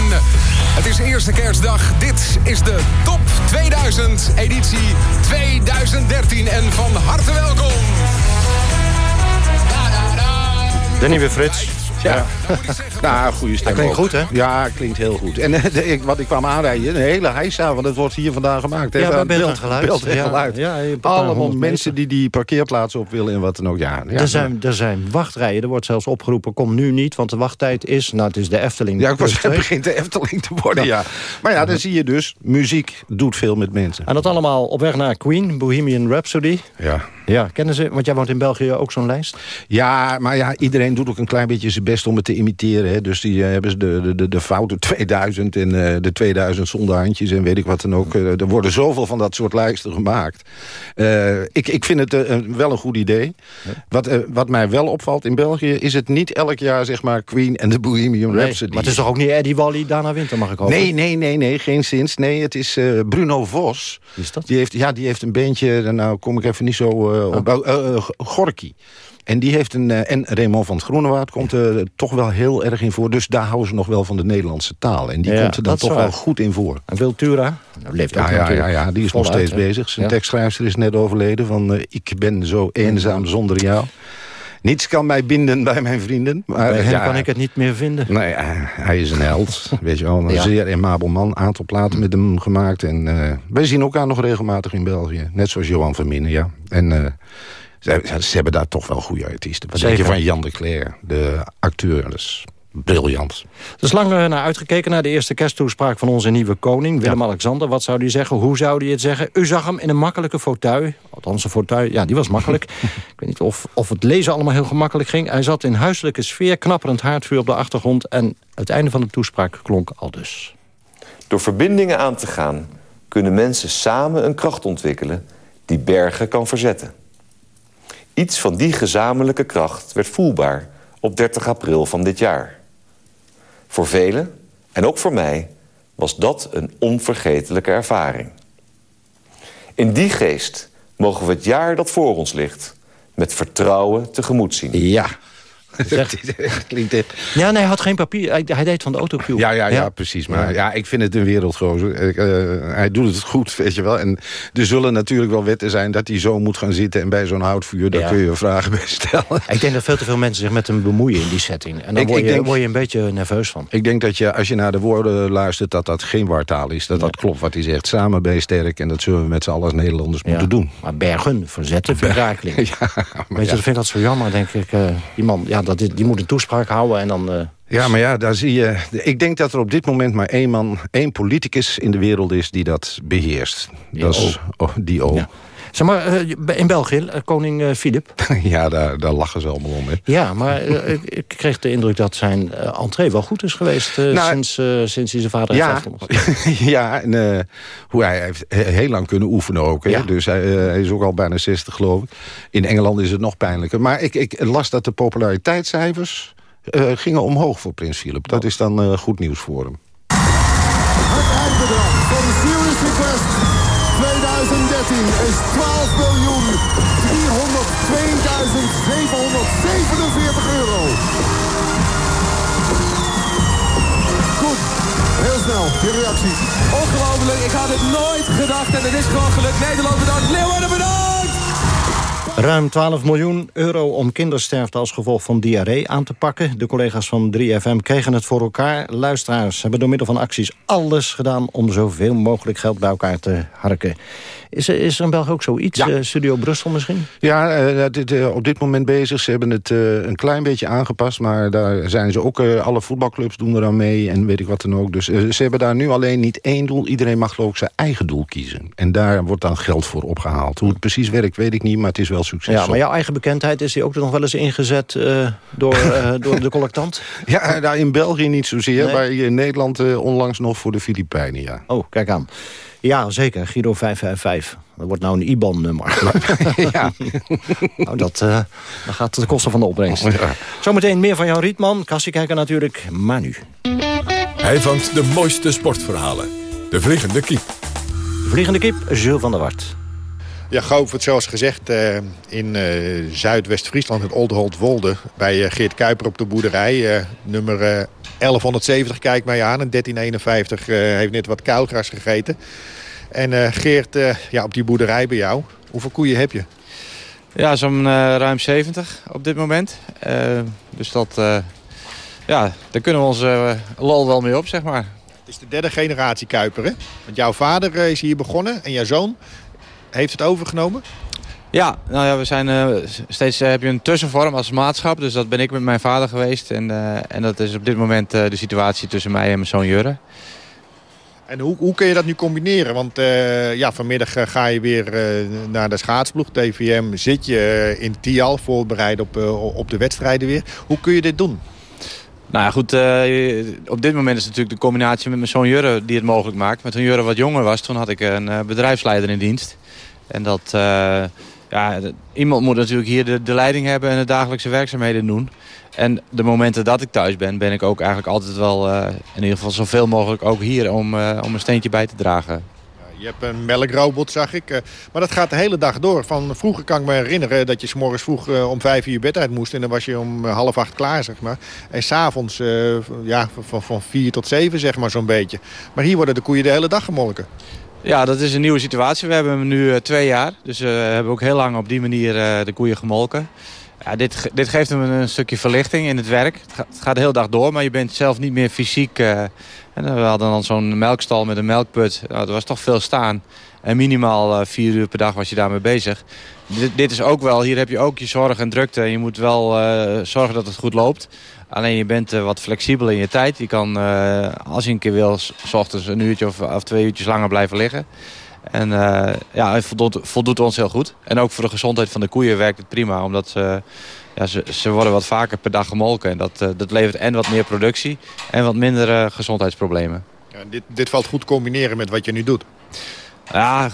Het is de eerste kerstdag. Dit is de Top 2000 editie 2013. En van harte welkom. De nieuwe Frits. Ja. nou, goede stem. Hij klinkt goed, hè? Ja, klinkt heel goed. En ik, wat ik kwam aanrijden, een hele heisa, want het wordt hier vandaag gemaakt. Ja, bij beeld en geluid. Beeld en geluid. Ja, ja, Allemaal mensen die die parkeerplaatsen op willen en wat dan ook. Ja, ja, er, zijn, er zijn wachtrijen. Er wordt zelfs opgeroepen, kom nu niet, want de wachttijd is... Nou, het is de Efteling. Ja, ik was, het begint de Efteling te worden, ja. Maar ja, dan zie je dus, muziek doet veel met mensen. En dat allemaal op weg naar Queen, Bohemian Rhapsody. Ja. Ja, kennen ze, want jij woont in België ook zo'n lijst? Ja, maar ja, iedereen doet ook een klein beetje zijn best om het te imiteren. Hè. Dus die uh, hebben de, de, de foute 2000 en uh, de 2000 zonder handjes en weet ik wat dan ook. Uh, er worden zoveel van dat soort lijsten gemaakt. ik, ik vind het wel een goed idee. Wat, wat mij wel opvalt in België is het niet elk jaar zeg maar Queen en de Bohemian nee, Rhapsody. Maar het is toch ook niet Eddie Wally, Dana Winter mag ik hopen? Nee, nee, nee, nee, geen zins. Nee, het is Bruno Vos. Wie is dat? Die heeft, ja, die heeft een bandje, nou kom ik even niet zo uh, Gorky. En die heeft een. en Raymond van het Groenewaard komt er toch wel heel erg in voor. Dus daar houden ze nog wel van de Nederlandse taal. En die ja, komt er dan toch wel goed in voor. En Wiltura? Nou, leeft ook ja, ja, ja, die is nog steeds bezig. Zijn tekstschrijfster is net overleden. Van Ik ben zo eenzaam zonder jou. Niets kan mij binden bij mijn vrienden. Maar, bij hem kan ik het niet meer vinden. Nee, hij is een held. weet je wel, een zeer emabel man. Aantal platen met hem gemaakt. En uh, wij zien elkaar nog regelmatig in België. Net zoals Johan van Minnen, ja. En... Uh, Ze, ze hebben daar toch wel goede artiesten. Wat denk je van Jan de Cler, de acteur? Dat is briljant. Er is lang eh, naar uitgekeken naar de eerste kersttoespraak van onze nieuwe koning, Willem-Alexander. Wat zou hij zeggen? Hoe zou hij het zeggen? U zag hem in een makkelijke fauteuil. Althans, een fauteuil, ja, die was makkelijk. Ik weet niet of, of het lezen allemaal heel gemakkelijk ging. Hij zat in huiselijke sfeer, knapperend haardvuur op de achtergrond... en het einde van de toespraak klonk al dus. Door verbindingen aan te gaan kunnen mensen samen een kracht ontwikkelen die bergen kan verzetten. Iets van die gezamenlijke kracht werd voelbaar op 30 april van dit jaar. Voor velen, en ook voor mij, was dat een onvergetelijke ervaring. In die geest mogen we het jaar dat voor ons ligt met vertrouwen tegemoet zien. Ja. Klinkt dit. Ja, nee, hij had geen papier. Hij, hij deed van de autocue. Ja, ja, ja, precies. Maar ja. ik vind het een wereldgozer. Eh, hij doet het goed, weet je wel. En er zullen natuurlijk wel wetten zijn dat hij zo moet gaan zitten... en bij zo'n houtvuur, daar Ja. kun je vragen bij stellen. Ik denk dat veel te veel mensen zich met hem bemoeien in die setting. En dan Ik- word, ik je, denk- word je een beetje nerveus van. Ik denk dat je, als je naar de woorden luistert, dat dat geen wartaal is. Dat dat klopt wat hij zegt. Samen ben je sterk en dat zullen we met z'n allen als Nederlanders moeten doen. Maar bergen, verzetten. Ja, maar Weet je, dat vind ik dat zo jammer, denk ik. die man, ja, dat, die moet een toespraak houden en dan... eh, Ja, maar ja, daar zie je... Ik denk dat er op dit moment maar één man, één politicus in de wereld is die dat beheerst. dat is oh, die O. Ja, Zeg maar, eh, in België, eh, koning eh, Filip. daar, daar lachen ze allemaal om. Hè. Ja, maar ik, ik kreeg de indruk dat zijn entree wel goed is geweest... Nou, sinds, eh, sinds hij zijn vader heeft Ja, afgelost. ja en eh, hoe hij heeft he- heel lang kunnen oefenen ook. Hè? Ja. Dus hij, hij is ook al bijna 60 geloof ik. In Engeland is het nog pijnlijker. Maar ik, ik las dat de populariteitscijfers eh, gingen omhoog voor Prins Philip. Dat is dan eh, goed nieuws voor hem. eindbedrag van Serious Request 2013 is 12 miljoen 302.747 euro. Goed, heel snel, je reactie. Ongelooflijk, ik had het nooit gedacht en het is gewoon gelukt. Nederland bedankt, Leeuwarden bedankt! Ruim 12 miljoen euro om kindersterfte als gevolg van diarree aan te pakken. De collega's van 3FM kregen het voor elkaar. Luisteraars hebben door middel van acties alles gedaan... om zoveel mogelijk geld bij elkaar te harken. Is er, is er in België ook zoiets? Eh, Studio Brussel misschien? Ja, eh, dit, eh, op dit moment bezig. Ze hebben het een klein beetje aangepast. Maar daar zijn ze ook... alle voetbalclubs doen er aan mee en weet ik wat dan ook. Dus ze hebben daar nu alleen niet één doel. Iedereen mag geloof ik zijn eigen doel kiezen. En daar wordt dan geld voor opgehaald. Hoe het precies werkt, weet ik niet. Maar het is wel succesvol. Ja, maar jouw eigen bekendheid is die ook nog wel eens ingezet eh, door, eh, door de collectant? Ja, nou, in België niet zozeer, Nee. maar hier in Nederland eh, onlangs nog voor de Filipijnen, ja. Oh, kijk aan. Ja, zeker. Giro 555. Dat wordt nou een IBAN-nummer. ja. nou, dat, eh, dat gaat ten koste van de opbrengst. Zometeen meer van Jan Rietman. Kassiekijker natuurlijk, maar nu. Hij vangt de mooiste sportverhalen. De Vliegende Kiep. De Vliegende Kip, Jules van der Wart. Ja, Govert, zoals gezegd, eh, in eh, Zuidwest-Friesland, in Oldenholt-Wolde... bij eh, Geert Kuiper op de boerderij, nummer eh, 1170, kijk mij aan. En 1351 eh, heeft net wat kuilgras gegeten. En Geert, ja, op die boerderij bij jou, hoeveel koeien heb je? Ja, zo'n ruim 70 op dit moment. Dus dat, ja, daar kunnen we onze eh, lol wel mee op, zeg maar. Het is de derde generatie Kuiper, hè? Want jouw vader is hier begonnen en jouw zoon heeft het overgenomen. Ja, nou ja, we zijn eh, steeds eh, heb je een tussenvorm als maatschap. Dus dat ben ik met mijn vader geweest. En, eh, en dat is op dit moment de situatie tussen mij en mijn zoon Jurre. En hoe, hoe kun je dat nu combineren? Want ja, vanmiddag ga je weer naar de schaatsploeg, TVM. Zit je in Tial, voorbereid op, op de wedstrijden weer. Hoe kun je dit doen? Nou ja, goed, op dit moment is het natuurlijk de combinatie met mijn zoon Jurre die het mogelijk maakt. Met toen Jurre wat jonger was, toen had ik een bedrijfsleider in dienst. En dat, eh, ja, iemand moet natuurlijk hier de, leiding hebben en de dagelijkse werkzaamheden doen. En de momenten dat ik thuis ben, ben ik ook eigenlijk altijd wel, eh, in ieder geval zoveel mogelijk ook hier om, eh, om een steentje bij te dragen. Je hebt een melkrobot, zag ik. maar dat gaat de hele dag door. Van vroeger kan ik me herinneren dat je morgens vroeg om vijf uur bed uit moest. En dan was je om half acht klaar, zeg maar. En s'avonds ja, van, van vier tot zeven, zeg maar, zo'n beetje. Maar hier worden de koeien de hele dag gemolken. Ja, dat is een nieuwe situatie. We hebben hem nu eh, twee jaar. Dus eh, we hebben ook heel lang op die manier eh, de koeien gemolken. Ja, dit, dit geeft hem een stukje verlichting in het werk. Het gaat, de hele dag door, maar je bent zelf niet meer fysiek... en we hadden dan zo'n melkstal met een melkput. Nou, dat was toch veel staan. En minimaal vier uur per dag was je daarmee bezig. dit, dit is ook wel, hier heb je ook je zorg en drukte. En je moet wel zorgen dat het goed loopt. Alleen je bent wat flexibel in je tijd. Je kan, als je een keer wil, s ochtends een uurtje of, of twee uurtjes langer blijven liggen. En ja, het voldoet, voldoet, ons heel goed. En ook voor de gezondheid van de koeien werkt het prima. Omdat ze, ja, ze, ze worden wat vaker per dag gemolken. En dat, dat levert en wat meer productie en wat minder gezondheidsproblemen. Ja, dit, dit valt goed combineren met wat je nu doet. Ja,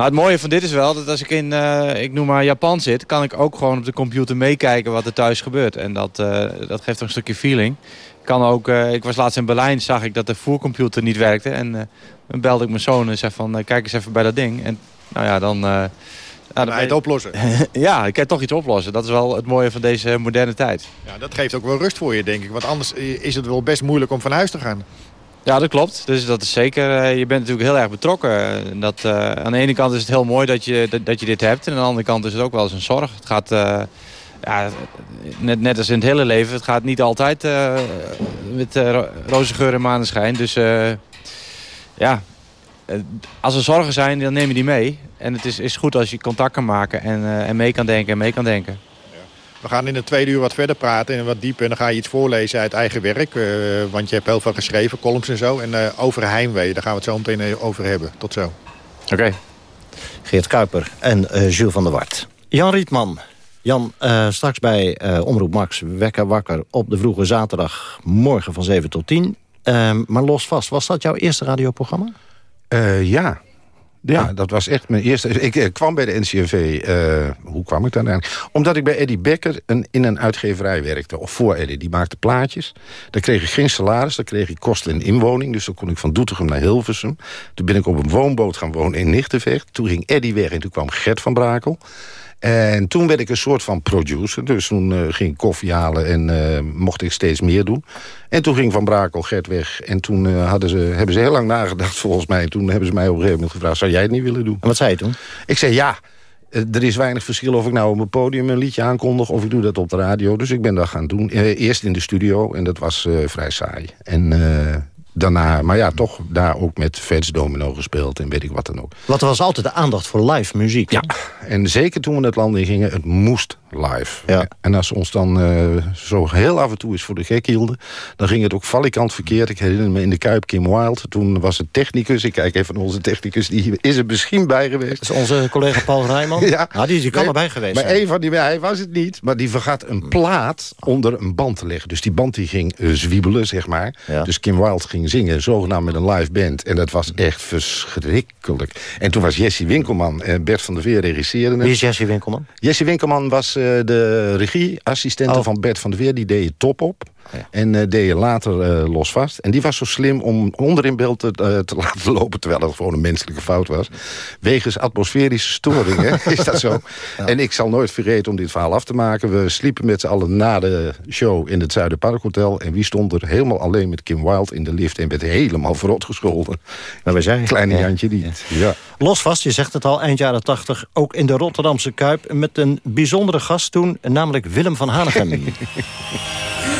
nou, het mooie van dit is wel dat als ik in, uh, ik noem maar Japan zit... kan ik ook gewoon op de computer meekijken wat er thuis gebeurt. En dat, uh, dat geeft een stukje feeling. Ik, kan ook, uh, ik was laatst in Berlijn, zag ik dat de voercomputer niet werkte. En dan belde ik mijn zoon en zei van, kijk eens even bij dat ding. En nou ja, dan... nou, dan je het oplossen. ja, ik kan toch iets oplossen. Dat is wel het mooie van deze moderne tijd. Ja, dat geeft ook wel rust voor je, denk ik. Want anders is het wel best moeilijk om van huis te gaan. Ja, dat klopt. Dus dat is zeker. Eh, je bent natuurlijk heel erg betrokken. Dat, uh, aan de ene kant is het heel mooi dat je, dat, dat, je dit hebt. En aan de andere kant is het ook wel eens een zorg. Het gaat, uh, ja, net, net als in het hele leven, het gaat niet altijd met roze geur en maneschijn. Dus ja, als er zorgen zijn, dan neem je die mee. En het is, is goed als je contact kan maken en, en mee kan denken en mee kan denken. We gaan in de tweede uur wat verder praten en wat dieper. En dan ga je iets voorlezen uit eigen werk. Uh, want je hebt heel veel geschreven, columns en zo. En uh, over heimwee, daar gaan we het zo meteen eh, over hebben. Tot zo. Oké. Okay. Geert Kuiper en uh, Jules van der Wart. Jan Rietman. Jan, straks bij Omroep Max, wekker wakker op de vroege zaterdag. Morgen van 7 tot 10. Ehm, maar los vast, was dat jouw eerste radioprogramma? ja, ja, dat was echt mijn eerste... Ik, ik kwam bij de NCRV. Uh, hoe kwam ik daar? Omdat ik bij Eddie Becker in een uitgeverij werkte. Of voor Eddie. Die maakte plaatjes. Daar kreeg ik geen salaris. Daar kreeg ik kosten en inwoning. Dus dan kon ik van Doetinchem naar Hilversum. Toen ben ik op een woonboot gaan wonen in Nichtenvecht. Toen ging Eddie weg en toen kwam Gert van Brakel. En toen werd ik een soort van producer. Dus toen uh, ging ik koffie halen en uh, mocht ik steeds meer doen. En toen ging Van Brakel Gert weg. En toen uh, hadden ze, hebben ze heel lang nagedacht volgens mij. Toen hebben ze mij op een gegeven moment gevraagd... zou jij het niet willen doen? En wat zei je toen? Ik zei ja. Er is weinig verschil of ik nou op mijn podium een liedje aankondig... of ik doe dat op de radio. Dus ik ben dat gaan doen. eerst in de studio en dat was vrij saai. En daarna, maar ja, toch daar ook met Vets Domino gespeeld en weet ik wat dan ook. Wat er was altijd de aandacht voor live muziek. Ja, en zeker toen we het land in gingen, het moest live. Ja. En als ze ons dan uh, zo heel af en toe eens voor de gek hielden... dan ging het ook valikant verkeerd. Ik herinner me in de Kuip Kim Wild. Toen was het technicus, ik kijk even naar onze technicus... die is er misschien bij geweest. Dat is onze collega Paul Rijman. ja. Nou, die, die kan erbij geweest maar een van die, hij was het niet. Maar die vergat een plaat onder een band te leggen. Dus die band die ging uh, zwiebelen, zeg maar. Ja. Dus Kim Wild ging zingen, zogenaamd met een live band. En dat was echt verschrikkelijk. En toen was Jesse Winkelman en Bert van der Veer regisseerden. Wie is Jesse Winkelman? Jesse Winkelman was de regieassistente oh. van Bert van der Veer. Die deed je top op. Ja. En uh, deed je later uh, los vast. En die was zo slim om onder in beeld te, uh, te laten lopen... terwijl het gewoon een menselijke fout was. Wegens atmosferische storingen is dat zo. Ja. En ik zal nooit vergeten om dit verhaal af te maken. We sliepen met z'n allen na de show in het Zuiderparkhotel... en wie stond er helemaal alleen met Kim Wilde in de lift... en werd helemaal verrot gescholden. Nou, wij zijn. Kleine Jantje niet. Ja. Los vast, je zegt het al, eind jaren tachtig... ook in de Rotterdamse Kuip met een bijzondere gast toen... namelijk Willem van Hanegem.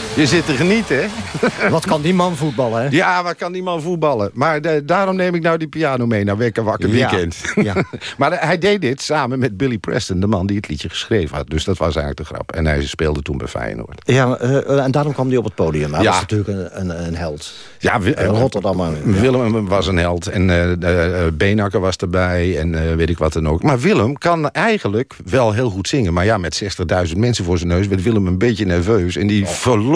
Je zit te genieten, hè? Wat kan die man voetballen, hè? Ja, wat kan die man voetballen? Maar de, daarom neem ik nou die piano mee naar Wekker Wakker Weekend. Ja. ja. maar hij deed dit samen met Billy Preston, de man die het liedje geschreven had. Dus dat was eigenlijk de grap. En hij speelde toen bij Feyenoord. Ja, uh, en daarom kwam hij op het podium. Hij ja. was natuurlijk een, een, een held. Ja, uh, Rotterdam. Willem was een held. En uh, Beenakker was erbij. En weet ik wat dan ook. Maar Willem kan eigenlijk wel heel goed zingen. Maar ja, met 60.000 mensen voor zijn neus werd Willem een beetje nerveus. En die oh.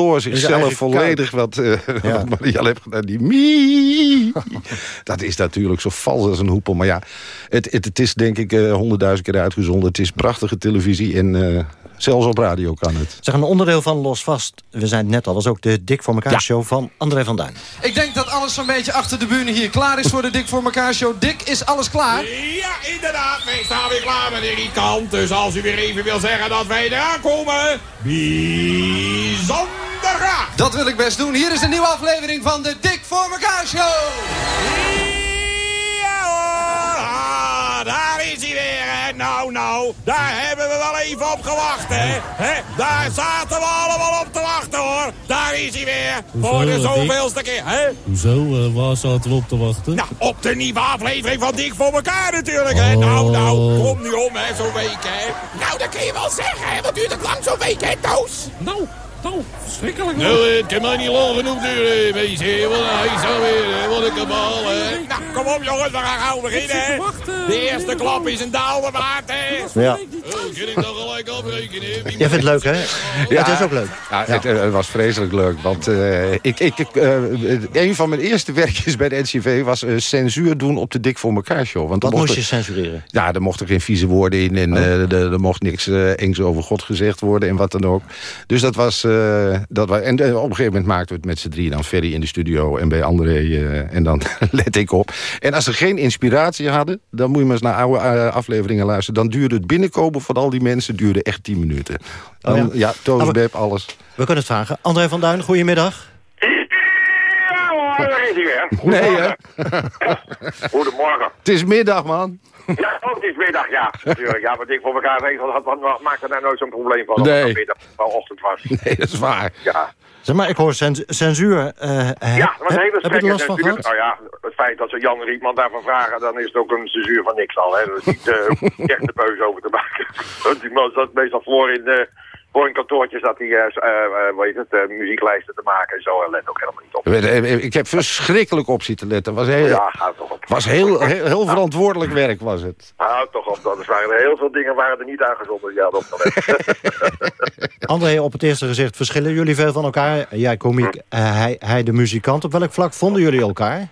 Verloor zichzelf volledig wat, uh, ja. wat Marielle heeft gedaan. Die mie. dat is natuurlijk zo vals als een hoepel. Maar ja, het, het, het is denk ik uh, honderdduizend keer uitgezonden. Het is prachtige televisie. En uh, Zelfs op radio kan het. Zeg, een onderdeel van Los Vast, we zijn het net al... was ook de Dik voor elkaar show van André van Duin. Ik denk dat alles zo'n beetje achter de bühne hier klaar is voor de Dik voor elkaar show. Dik, is alles klaar? Ja, inderdaad. Wij staan weer klaar met de kant. Dus als u weer even wil zeggen dat wij eraan komen... Bijzonder Dat wil ik best doen. Hier is een nieuwe aflevering van de Dik voor elkaar show. Ja hoor, ah, daar is hij weer. Hè. Nou, nou, daar hebben we wel even op gewacht, hè. hè? Daar zaten we allemaal op te wachten, hoor. Daar is hij weer. voor de Dick? zoveelste keer, hè. Hoezo? Eh, waar zaten we op te wachten? Nou, op de nieuwe aflevering van Dik voor elkaar natuurlijk, hè. Nou, nou, kom nu om, hè, zo'n week, hè. Nou, dat kun je wel zeggen, hè. Wat duurt het lang zo'n week, hè, Toos? Nou, nou, verschrikkelijk. Nou, het kan mij niet lang genoeg duren, wezen. Wat hij is alweer, hè. Wat een kabaal, hè. Nou, kom op, jongens, we gaan gauw beginnen, hè. De eerste klap is een daalde waard, hè. Ja. Oh, kan ik dan gelijk afrekenen, hè? Jij vindt het leuk, hè? Het is ook leuk. Ja, Het, eh, het was vreselijk leuk. Want eh, ik, ik, ik, eh, een van mijn eerste werkjes bij de NCV was eh, censuur doen op de Dik voor elkaar show. Want Wat moest er- je censureren? Ja, er mochten geen vieze woorden in en eh, er, er mocht niks eh, engs over God gezegd worden en wat dan ook. Dus dat was... eh, dat was en eh, op een gegeven moment maakten we het met z'n drie dan Ferry in de studio en bij André eh, en dan let ik op. En als ze geen inspiratie hadden, dan moet je maar eens naar oude afleveringen luisteren. Dan duurde het binnenkomen van al die mensen duurde echt tien minuten. Dan, Oh ja. ja, Toos, Beb, alles. We kunnen het vragen. André van Duin, goedemiddag. Ja hoor, daar is hij weer. Nee, hè? Goedemorgen. Het is middag, man. Ja, ook is middag, ja. Natuurlijk. Ja, wat ik voor elkaar regel, had, maakt er nou nooit zo'n probleem van. Nee. Middag of ochtend was. Nee, dat is waar. Ja. Zeg maar, ik hoor cens- censuur. eh, hè? Ja, dat was een hele last censuur. gehad? Nou ja, het feit dat ze Jan Rietman daarvan vragen, dan is het ook een censuur van niks al. Hè. Dat is niet eh, echt de beus over te maken. Want die man zat meestal voor in, eh, voor in kantoortje zat hij, eh, s- eh, eh, weet het, muzieklijsten te maken en zo. En let ook helemaal niet op. Ik weet- Ik heb verschrikkelijk op zitten letten. Was heel, Ja, houd toch op. was heel, heel, heel verantwoordelijk werk was het. Houd toch op, anders waren er heel veel dingen waren er niet aangezonden. Ja, dat André, op het eerste gezicht verschillen jullie veel van elkaar. Jij komiek, eh, hij, hij de muzikant. Op welk vlak vonden jullie elkaar?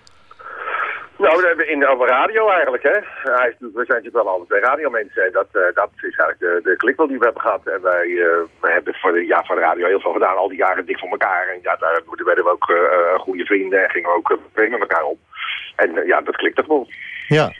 Nou, we hebben in, over radio eigenlijk, hè. Hij is, natuurlijk- we zijn natuurlijk wel alle twee radiomensen. En dat, eh, dat is eigenlijk de, de klikkel die we hebben gehad. En wij eh, we hebben voor de, ja, voor de radio heel veel gedaan, al die jaren dik voor elkaar. En ja, daar werden we ook eh, goede vrienden en gingen we ook uh, met elkaar om. En ja, dat klikt toch wel. Ja.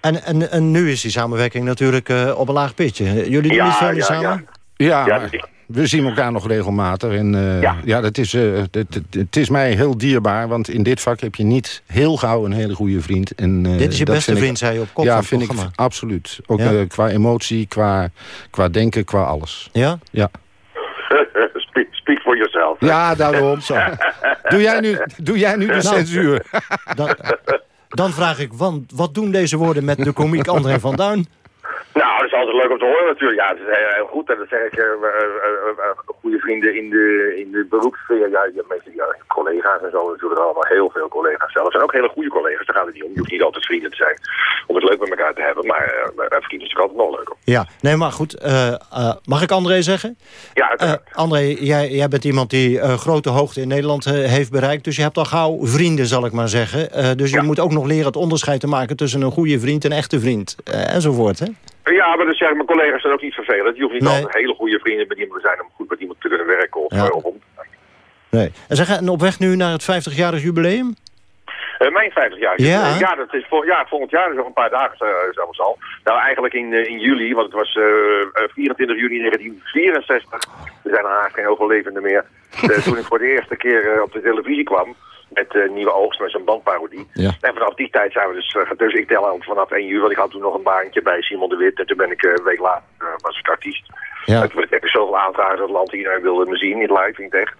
En, en, en nu is die samenwerking natuurlijk eh, op een laag pitje. Jullie doen Ja, niet veel meer ja, samen? Ja, Ja, maar we zien elkaar nog regelmatig. En eh, ja, dat is, eh, het, is mij heel dierbaar. Want in dit vak heb je niet heel gauw een hele goede vriend. En, eh, Dit is je dat beste vind ik- vriend, zei je op kop Ja, van vind ik absoluut. Ook Ja? qua emotie, qua, qua denken, qua alles. Ja? Ja. speak, speak for yourself. Ja, daarom. Zo. Doe, jij nu, doe jij nu de Nou, censuur? Dan, dan vraag ik, want, wat doen deze woorden met de komiek André van Duin? Nou, dat is altijd leuk om te horen natuurlijk. Ja, het is heel, heel goed. En dat zeg ik, eh, goede vrienden in de, in de beroepssfeer. Ja, je mensen, ja, collega's en zo natuurlijk allemaal heel veel collega's zelf. Zijn ook hele goede collega's, daar gaat het niet om. Je hoeft niet altijd vrienden te zijn om het leuk met elkaar te hebben. Maar vrienden is natuurlijk altijd nog leuker. Ja, nee, maar goed. mag ik André zeggen? Ja, André, jij, jij bent iemand die grote hoogte in Nederland heeft bereikt. Dus je hebt al gauw vrienden, zal ik maar zeggen. Dus je moet ook nog leren het onderscheid te maken tussen een goede vriend en een echte vriend. enzovoort, hè? Ja, maar dat zeggen mijn collega's zijn ook niet vervelend. Je hoeft niet Nee. altijd hele goede vrienden met iemand te zijn om goed met iemand te kunnen werken of, Ja. eh, of om. Nee. En zeg, en op weg nu naar het 50-jarig jubileum? Eh, mijn 50 jaar. Ja? ja, dat is vol, ja, volgend jaar is nog een paar dagen uh, zelfs al. Nou, eigenlijk in, eh, in juli, want het was eh, eh, 24 juli 1964. We zijn er haast geen overlevende meer. Eh, toen ik voor de eerste keer eh, op de televisie kwam. Met eh, Nieuwe Oogst, met zo'n bandparodie. Ja. En vanaf die tijd zijn we dus... eh, dus ik tel aan vanaf 1 juli, want ik had toen nog een baantje bij Simon de Wit. En toen ben ik eh, een week later, was ik artiest. Ja. Ik heb zoveel aanvragen het land. Iedereen wilde me zien, niet live, niet echt.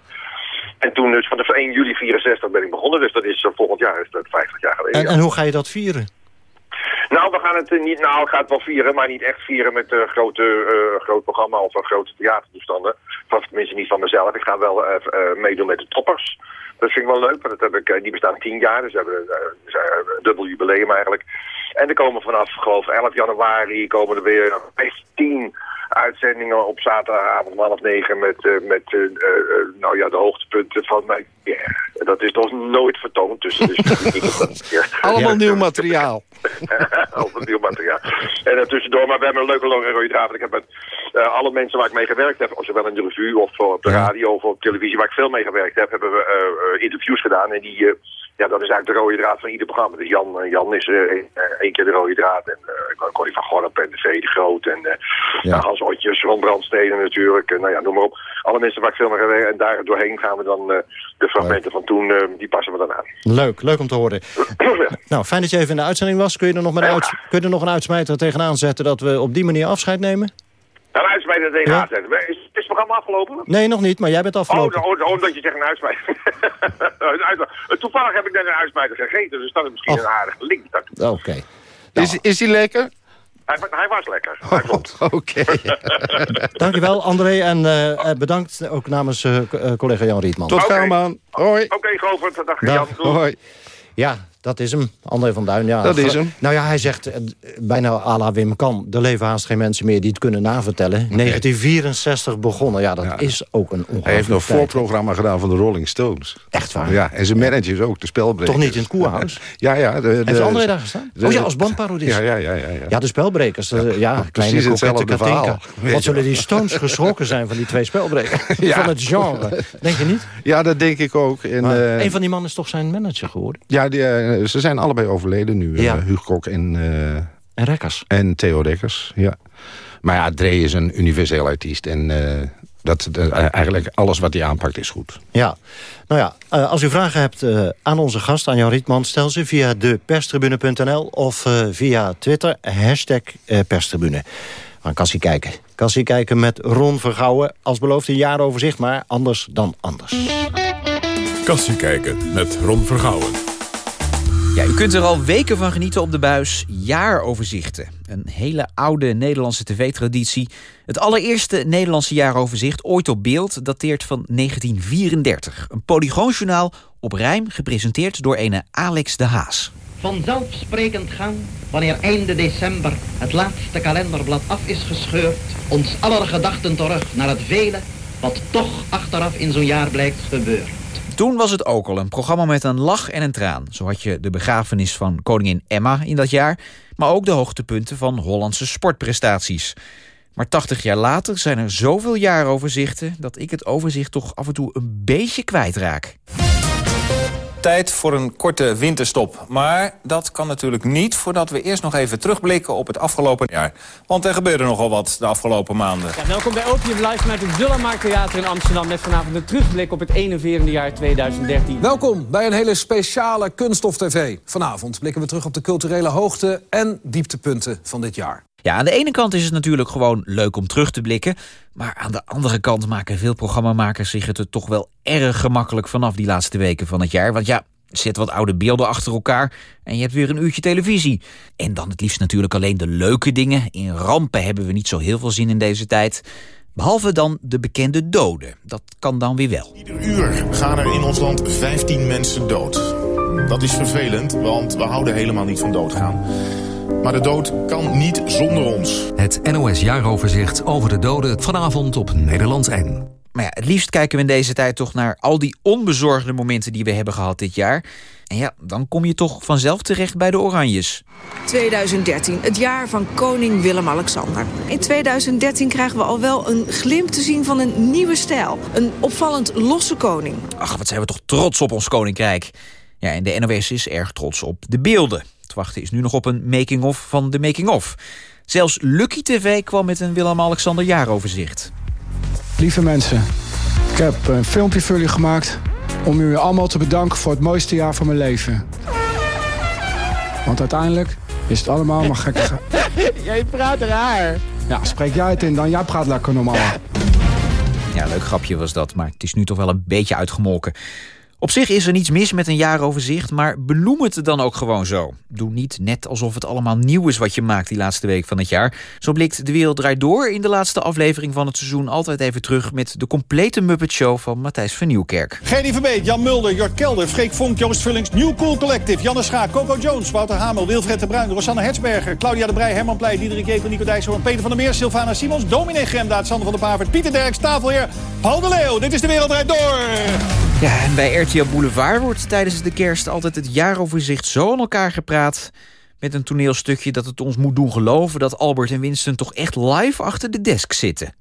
En toen dus vanaf 1 juli 64 ben ik begonnen. Dus dat is volgend jaar, is dat 50 jaar geleden. En, en hoe ga je dat vieren? Nou, we gaan het eh, niet, nou, ik ga het wel vieren, maar niet echt vieren met een grote, eh, groot programma of een grote theatertoestanden. Of tenminste niet van mezelf. Ik ga wel eh, eh, meedoen met de toppers. Dat vind ik wel leuk, want dat heb ik, eh, die bestaan tien jaar, dus hebben eh, eh, een dubbel jubileum eigenlijk. En er komen vanaf, geloof ik, 11 januari komen er weer 15 uitzendingen op zaterdagavond om half negen met, eh, met eh, eh, nou ja, de hoogtepunten van mijn... Ja, dat is toch nooit vertoond de Allemaal nieuw materiaal. Allemaal nieuw materiaal. En uh, tussendoor, maar we hebben een leuke lange rode draad. Ik heb met alle mensen waar ik mee gewerkt heb, zowel in de revue of op de radio of op televisie, waar ik veel mee gewerkt heb, hebben we eh, interviews gedaan. En die, ja, dat is eigenlijk de rode draad van ieder programma. Dus Jan, eh, Jan is eh, één één keer de rode draad. En uh, Corrie van Gorp en de V de Groot en eh, Hans Otjes, Ron Brandsteden natuurlijk. En, nou ja, noem maar op. Alle mensen waar ik veel mee gewerkt. En daar doorheen gaan we dan eh, de fragmenten van toen, eh, die passen we dan aan. Leuk, leuk om te horen. nou, fijn dat je even in de uitzending was. Kun je er nog, met een, uit, kun je er nog een uitsmijter tegenaan zetten... dat we op die manier afscheid nemen? Een uitsmijter tegenaan zetten. Is, het programma afgelopen? Nee, nog niet, maar jij bent afgelopen. Oh, oh, oh, omdat je zegt een uitsmijter. Toevallig heb ik net een uitsmijter gegeten, dus dat is misschien een aardige link. Oké. Is, is die lekker? Hij, hij was lekker. Hij klopt. Oké. Dankjewel, André. En eh, eh, bedankt ook namens eh, co- collega Jan Rietman. Tot gauw, man. Hoi. Oké, Govert. Dag. Jan. Hoi. Ja, dat is hem. André van Duin. Ja, Dat is hem. Nou ja, hij zegt eh, bijna à la Wim Kan. Er leven haast geen mensen meer die het kunnen navertellen. 1964 begonnen. Ja, dat is ook een ongelooflijk Hij heeft nog voorprogramma gedaan van de Rolling Stones. Echt waar? Ja, en zijn managers ook, de spelbrekers. Toch niet in het koerhuis? ja, ja. De, de, Heeft André daar gestaan? de- oh ja, als bandparodist. Ja, ja, ja. ja, ja. Ja, de spelbrekers. eh, Ja, kleine precies kokette Katinka. Wat zullen die Stones geschrokken zijn van die twee spelbrekers? Ja. Van het genre. Denk je niet? Ja, dat denk ik ook. En, Maar eh, een van die mannen is toch zijn manager geworden? Ja, die, eh, ze zijn allebei overleden nu. eh, Ja. Huug Kok en... eh, en Rekkers. En Theo Rekkers, ja. Maar ja, Dre is een universeel artiest. En eh, dat, dat- eigenlijk alles wat hij aanpakt is goed. Ja, nou ja, eh, als u vragen hebt eh, aan onze gast, aan Jan Rietman... stel ze via deperstribune.nl of eh, via Twitter, hashtag perstribune. Maar Kassie kijken. Kassie kijken met Ron Vergouwen. Als beloofd een jaaroverzicht, maar anders dan anders. Kassie kijken met Ron Vergouwen. Kunt er al weken van genieten op de buis. Jaaroverzichten. Een hele oude Nederlandse tv-traditie. Het allereerste Nederlandse jaaroverzicht ooit op beeld dateert van 1934. Een polygoonjournaal op rijm gepresenteerd door ene Alex de Haas. Vanzelfsprekend gaan, wanneer einde december het laatste kalenderblad af is gescheurd, ons aller gedachten terug naar het vele wat toch achteraf in zo'n jaar blijkt gebeurd. Toen was het ook al een programma met een lach en een traan. Zo had je de begrafenis van koningin Emma in dat jaar... maar ook de hoogtepunten van Hollandse sportprestaties. Maar 80 jaar later zijn er zoveel jaaroverzichten... dat ik het overzicht toch af en toe een beetje kwijtraak. Tijd voor een korte winterstop. Maar dat kan natuurlijk niet voordat we eerst nog even terugblikken op het afgelopen jaar. Want er gebeurde nogal wat de afgelopen maanden. Ja, welkom bij Opium Live met het Zullermarkt Theater in Amsterdam... met vanavond een terugblik op het 41e jaar 2013. Welkom bij een hele speciale Kunststof TV. Vanavond blikken we terug op de culturele hoogte en dieptepunten van dit jaar. Ja, aan de ene kant is het natuurlijk gewoon leuk om terug te blikken... maar aan de andere kant maken veel programmamakers zich het er toch wel erg gemakkelijk... vanaf die laatste weken van het jaar. Want ja, zet wat oude beelden achter elkaar en je hebt weer een uurtje televisie. En dan het liefst natuurlijk alleen de leuke dingen. In rampen hebben we niet zo heel veel zin in deze tijd... Behalve dan de bekende doden. Dat kan dan weer wel. uur gaan er in ons land 15 mensen dood. Dat is vervelend, want we houden helemaal niet van doodgaan. Maar de dood kan niet zonder ons. Het NOS-jaaroverzicht over de doden vanavond op Nederland 1. Maar ja, het liefst kijken we in deze tijd toch naar al die onbezorgde momenten die we hebben gehad dit jaar. En ja, dan kom je toch vanzelf terecht bij de Oranjes. 2013, het jaar van koning Willem-Alexander. In 2013 krijgen we al wel een glimp te zien van een nieuwe stijl. Een opvallend losse koning. Ach, wat zijn we toch trots op ons koninkrijk. Ja, en de NOS is erg trots op de beelden. Het wachten is nu nog op een making-of van de making-of. Zelfs Lucky TV kwam met een Willem-Alexander jaaroverzicht. Lieve mensen, ik heb een filmpje voor jullie gemaakt... om jullie allemaal te bedanken voor het mooiste jaar van mijn leven. Want uiteindelijk is het allemaal maar gek. Jij praat raar. Ja, spreek jij het in dan, jij praat lekker normaal. Ja, leuk grapje was dat, maar het is nu toch wel een beetje uitgemolken. Op zich is er niets mis met een jaaroverzicht, maar benoem het dan ook gewoon zo. Doe niet net alsof het allemaal nieuw is wat je maakt die laatste week van het jaar. Zo blikt De Wereld Draait Door in de laatste aflevering van het seizoen altijd even terug met de complete Muppet Show van Matthijs van Nieuwkerk. Gerdy Verbeet, Jan Mulder, Jort Kelder, Freek Vonk, Joost Vullings, New Cool Collective, Janne Schaak, Coco Jones, Wouter Hamel, Wilfred de Bruin, Rosanne Hetsberger, Claudia de Brij, Herman Pleij, Diederik Jeter, Nico Dijkshoorn, Peter van der Meer, Sylvana Simons, Dominee Gremdaad, Sander van der Pavert, Pieter Derks, Tafelheer, Paul de Leeuw. Dit is De Wereld Draait Door! Ja, en bij RTL Boulevard wordt tijdens de kerst altijd het jaaroverzicht zo aan elkaar gepraat. Met een toneelstukje dat het ons moet doen geloven... dat Albert en Winston toch echt live achter de desk zitten.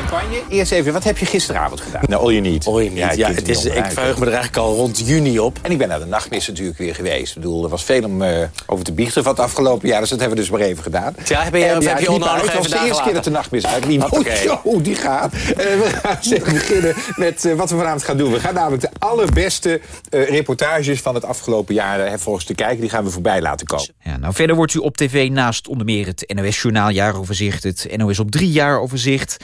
Champagne. Eerst even, wat heb je gisteravond gedaan? Nou, all you need. All you need. Ja, Ja, het het is, ik verheug me er eigenlijk al rond juni op. En ik ben naar de nachtmis natuurlijk weer geweest. Ik bedoel, er was veel om eh, over te biechten van het afgelopen jaar. Dus dat hebben we dus maar even gedaan. Ja, heb je- En, heb het je uit. andere Het was even de eerste keer dat de nachtmis uitliep. Oké. Oh, die gaat. Eh, we gaan eens even beginnen met eh, wat we vanavond gaan doen. We gaan namelijk de allerbeste eh, reportages van het afgelopen jaar... eh, volgens te kijken, die gaan we voorbij laten komen. Ja, nou, verder wordt u op tv naast onder meer het NOS-journaal jaaroverzicht... het NOS op 3 jaaroverzicht,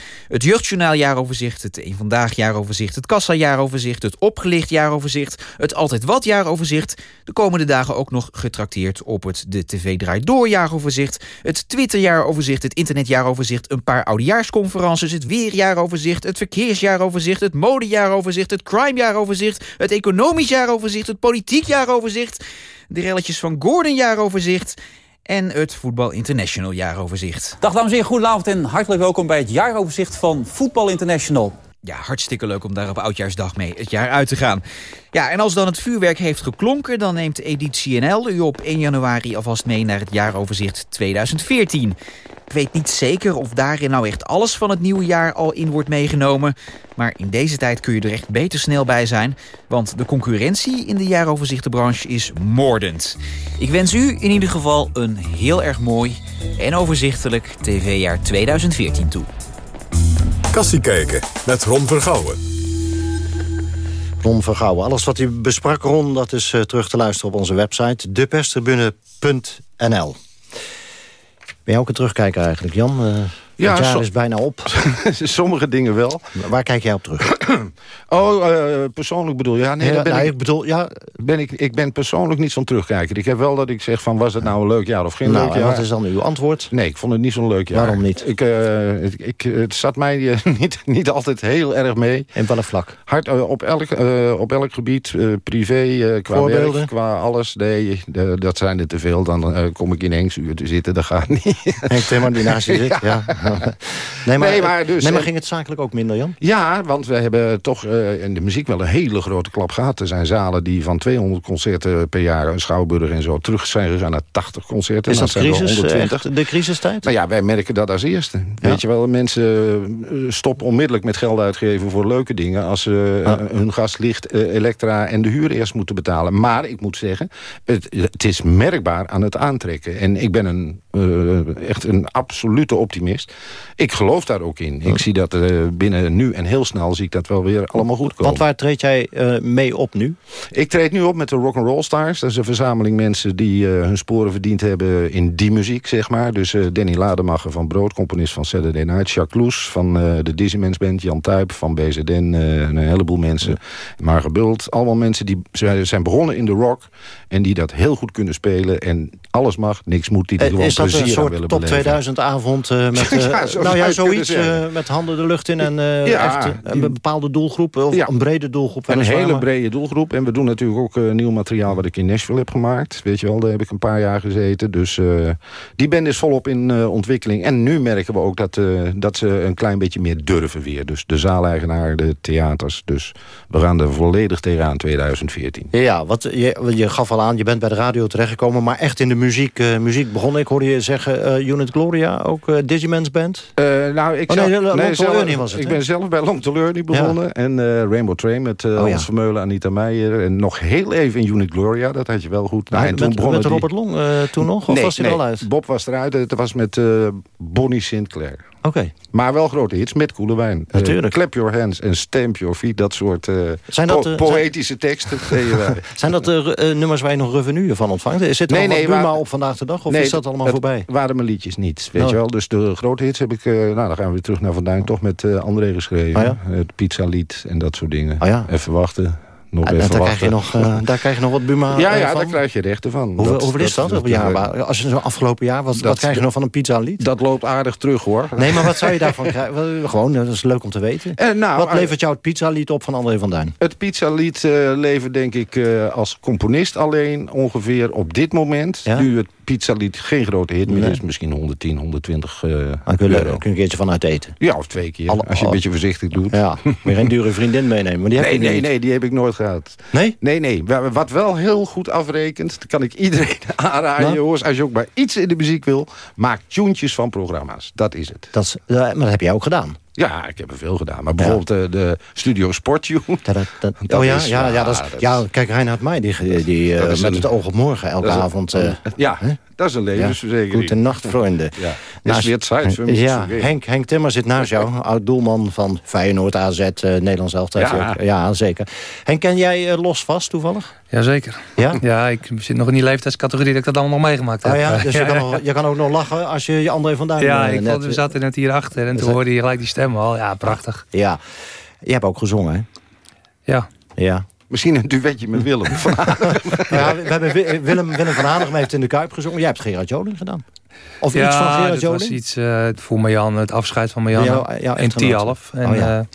het Jeugdjournaal het Eén Vandaag jaaroverzicht, het Kassa jaaroverzicht... het Opgelicht jaaroverzicht, het Altijd Wat jaaroverzicht... de komende dagen ook nog getrakteerd op het De TV Draait Door jaaroverzicht... het Twitter jaaroverzicht, het Internet jaaroverzicht... een paar oudejaarsconferences, het Weerjaaroverzicht... het Verkeersjaaroverzicht, het Modejaaroverzicht... het Crime jaaroverzicht, het Economisch jaaroverzicht... het Politiek jaaroverzicht... de relletjes van Gordon jaaroverzicht en het Voetbal International jaaroverzicht. Dag dames en heren, goedenavond en hartelijk welkom bij het jaaroverzicht van Voetbal International. Ja, hartstikke leuk om daar op Oudjaarsdag mee het jaar uit te gaan. Ja, en als dan het vuurwerk heeft geklonken... dan neemt Editie NL u op 1 januari alvast mee naar het jaaroverzicht 2014. Ik weet niet zeker of daarin nou echt alles van het nieuwe jaar al in wordt meegenomen. Maar in deze tijd kun je er echt beter snel bij zijn. Want de concurrentie in de jaaroverzichtenbranche is moordend. Ik wens u in ieder geval een heel erg mooi en overzichtelijk tv-jaar 2014 toe. Kassie kijken met Ron Vergouwen. Ron Vergouwen. Alles wat u besprak, Ron, dat is eh, terug te luisteren op onze website... deperstribune.nl. Ben jij ook een terugkijker eigenlijk, Jan? Ja, het jaar is bijna op. Sommige dingen wel. Waar kijk jij op terug? Oh, eh, persoonlijk bedoel je? Ja, nee, Ja, daar ben nou, ik, ik bedoel, ja... ben ik, ik ben persoonlijk niet zo'n terugkijker. Ik heb wel dat ik zeg van, was het nou een leuk jaar of geen Nou, leuk en jaar? wat is dan uw antwoord? Nee, ik vond het niet zo'n leuk jaar. Waarom niet? Ik, eh, ik, ik, het zat mij eh, niet, niet altijd heel erg mee. In welk vlak? Hard, op, elk, op elk gebied, privé, qua werk, qua alles. Nee, dat zijn er te veel. Dan kom ik in Hengsuur te zitten, dat gaat niet. Henk Timmer, die naast je zit. Ja. Nee, maar, Nee, maar dus, nee, maar eh, ging het zakelijk ook minder, Jan? Ja, want we hebben toch eh, in de muziek wel een hele grote klap gehad. Er zijn zalen die van 200 concerten per jaar, een Schouwburg en zo, terug zijn gegaan naar 80 concerten. Is Nou, dat zijn crisis, 120. echt de crisistijd? Nou ja, wij merken dat als eerste. Weet je wel, mensen eh, stoppen onmiddellijk met geld uitgeven voor leuke dingen... als ze eh, hun gas, licht, eh, elektra en de huur eerst moeten betalen. Maar ik moet zeggen, het, het is merkbaar aan het aantrekken. En ik ben een, eh, echt een absolute optimist. Ik geloof daar ook in. Ik zie dat eh, binnen nu en heel snel zie ik dat wel weer allemaal goed komen. Want waar treed jij eh, mee op nu? Ik treed nu op met de Rock'n'Roll Stars. Dat is een verzameling mensen die eh, hun sporen verdiend hebben in die muziek, zeg maar. Dus Danny Lademacher van Brood, componist van Saturday Night. Jacques Loes van de Dizzy Band. Jan Tuip van BZN. een heleboel mensen. Marge Bult. Allemaal mensen die zijn begonnen in de rock. En die dat heel goed kunnen spelen. En alles mag, niks moet. Die er Eh, gewoon is dat plezier een soort willen top beleven. 2000 avond met... eh, Ja, zo nou ja, zoiets eh, met handen de lucht in en eh, echt een bepaalde doelgroep. Of een brede doelgroep. Een hele maar- brede doelgroep. En we doen natuurlijk ook nieuw materiaal wat ik in Nashville heb gemaakt. Weet je wel, daar heb ik een paar jaar gezeten. Dus die band is volop in ontwikkeling. En nu merken we ook dat, dat ze een klein beetje meer durven weer. Dus de zaaleigenaar, de theaters. Dus we gaan er volledig tegenaan 2014. Ja, wat, je, je gaf al aan, je bent bij de radio terechtgekomen... maar echt in de muziek, eh, muziek begonnen. Ik hoorde je zeggen, eh, Unit Gloria, ook eh Dizzyman's Band? Eh, nou, ik Oh, nee, zelf- zelf- was het, Ik ben zelf bij Long to Learning begonnen. En eh, Rainbow Train met eh Oh. Hans Vermeulen, Anita Meijer. En nog heel even in Unit Gloria, dat had je wel goed. Nou, en toen met, die- Robert Long toen nog? Of nee, was hij al uit? Bob was eruit. Het was met Bonnie Sinclair. Oké. Maar wel grote hits met koele wijn. Eh, Natuurlijk. clap your hands en stamp your feet. Dat soort eh, Zijn dat, po- eh, poëtische teksten. deden wij. Zijn dat de nummers waar je nog revenue van ontvangt? Zit er Nee, nee, waar- op vandaag de dag? Of Nee, is dat allemaal het voorbij? waren mijn liedjes niet, weet je wel. Dus de grote hits heb ik... nou, dan gaan we weer terug naar Van toch met André geschreven. Ja? Het pizzalied en dat soort dingen. Oh ja. Even wachten. Nog En even daar, krijg je nog, eh, daar krijg je nog wat Buma ja, eh, ja, van? daar krijg je rechten van. Hoeveel, hoeveel is dat, op jaar? Als je zo afgelopen jaar, wat, wat dat- krijg je nog van een pizza lied? Dat loopt aardig terug, hoor. Nee, maar wat zou je daarvan krijgen? Gewoon, dat is leuk om te weten. Eh, nou, wat eh, levert jou het pizza lied op van André van Duin? Het pizzalied eh levert denk ik eh, als componist alleen ongeveer op dit moment... Ja? nu het pizza liet geen grote hit meer Nee. is. Misschien 110, 120 eh Maar kun je, euro. kun je een keertje van uit eten. Ja, of twee keer. Alle- als je een beetje voorzichtig doet. Ja, je geen dure vriendin meenemen. Maar die heb nee, je nee, niet. nee, die heb ik nooit gehad. Nee? Nee, nee. Wa- Wat wel heel goed afrekent, dat kan ik iedereen aanraden, Nou? jongens. Als je ook maar iets in de muziek wil, maak tunes van programma's. Dat is het. Dat is, ja, maar dat heb jij ook gedaan. Ja, ik heb er veel gedaan. Maar bijvoorbeeld eh, de Studio Sport Tune. Dat, dat, Dat oh ja, is- ja, ja, dat is, ja, kijk, Reinhard Meij, die, die, eh, Dat met een- het oog op morgen, elke een- avond. eh, ja, dat is een levensverzekering. Goedenacht, vrienden. Ja. Naast- Is weer tijd voor ja. Henk, Henk Timmer zit naast jou, oud-doelman van Feyenoord, AZ, eh, Nederlands elftal. Ja. ja, zeker. Henk, ken jij eh, Los Vast toevallig? Jazeker. Ja? Ja, ik zit nog in die leeftijdscategorie dat ik dat allemaal nog meegemaakt heb. Oh ja, dus je, kan nog, je kan ook nog lachen als je je André van Duin Ja, eh, ik net... vond, we zaten net hier achter en toen hoorde je gelijk die stem al. Ja, prachtig. Ja, je hebt ook gezongen, hè? Ja. Ja. Misschien een duetje met Willem. ja, we hebben Wi- Willem, Willem van Hanegem heeft in de Kuip gezongen. Jij hebt Gerard Joling gedaan. Of ja, iets van Gerard dat Joling? was iets uh, voor Marjan, het afscheid van Marjan in. Tialf. En, Oh, ja. ja.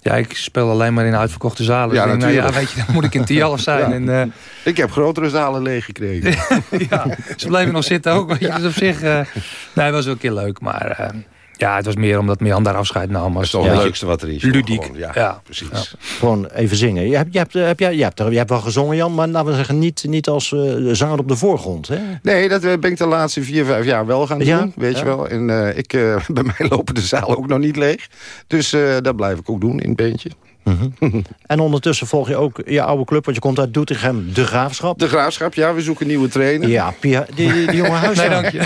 ja, ik speel alleen maar in uitverkochte zalen. Ja, denk, nou ja, weet je, dan moet ik in Tialf zijn. Ja. En, eh, Ik heb grotere zalen leeggekregen. ja, ze bleven nog zitten ook. Weet je, dus op zich, eh nee, was ook een keer leuk. Maar eh, ja, het was meer omdat Marjan daar afscheid nam. Dat is toch het leukste wat er is. Ludiek. Gewoon, ja, ja, precies. Gewoon even zingen. Je hebt, je hebt, eh, heb, jij, je hebt, er, je hebt wel gezongen, Jan, maar laten we zeggen, niet, niet als eh, zanger op de voorgrond. Hè? Nee, dat eh, ben ik de laatste vier, vijf jaar wel gaan doen. Ja? Weet Ja. je wel. En eh, ik, eh, bij mij lopen de zalen ook nog niet leeg. Dus eh, dat blijf ik ook doen in een beentje. En ondertussen volg je ook je oude club, want je komt uit Doetinchem, De Graafschap. De Graafschap, ja, we zoeken nieuwe trainer. Ja, Pia, die, die, die jonge huis. Nee, dank je.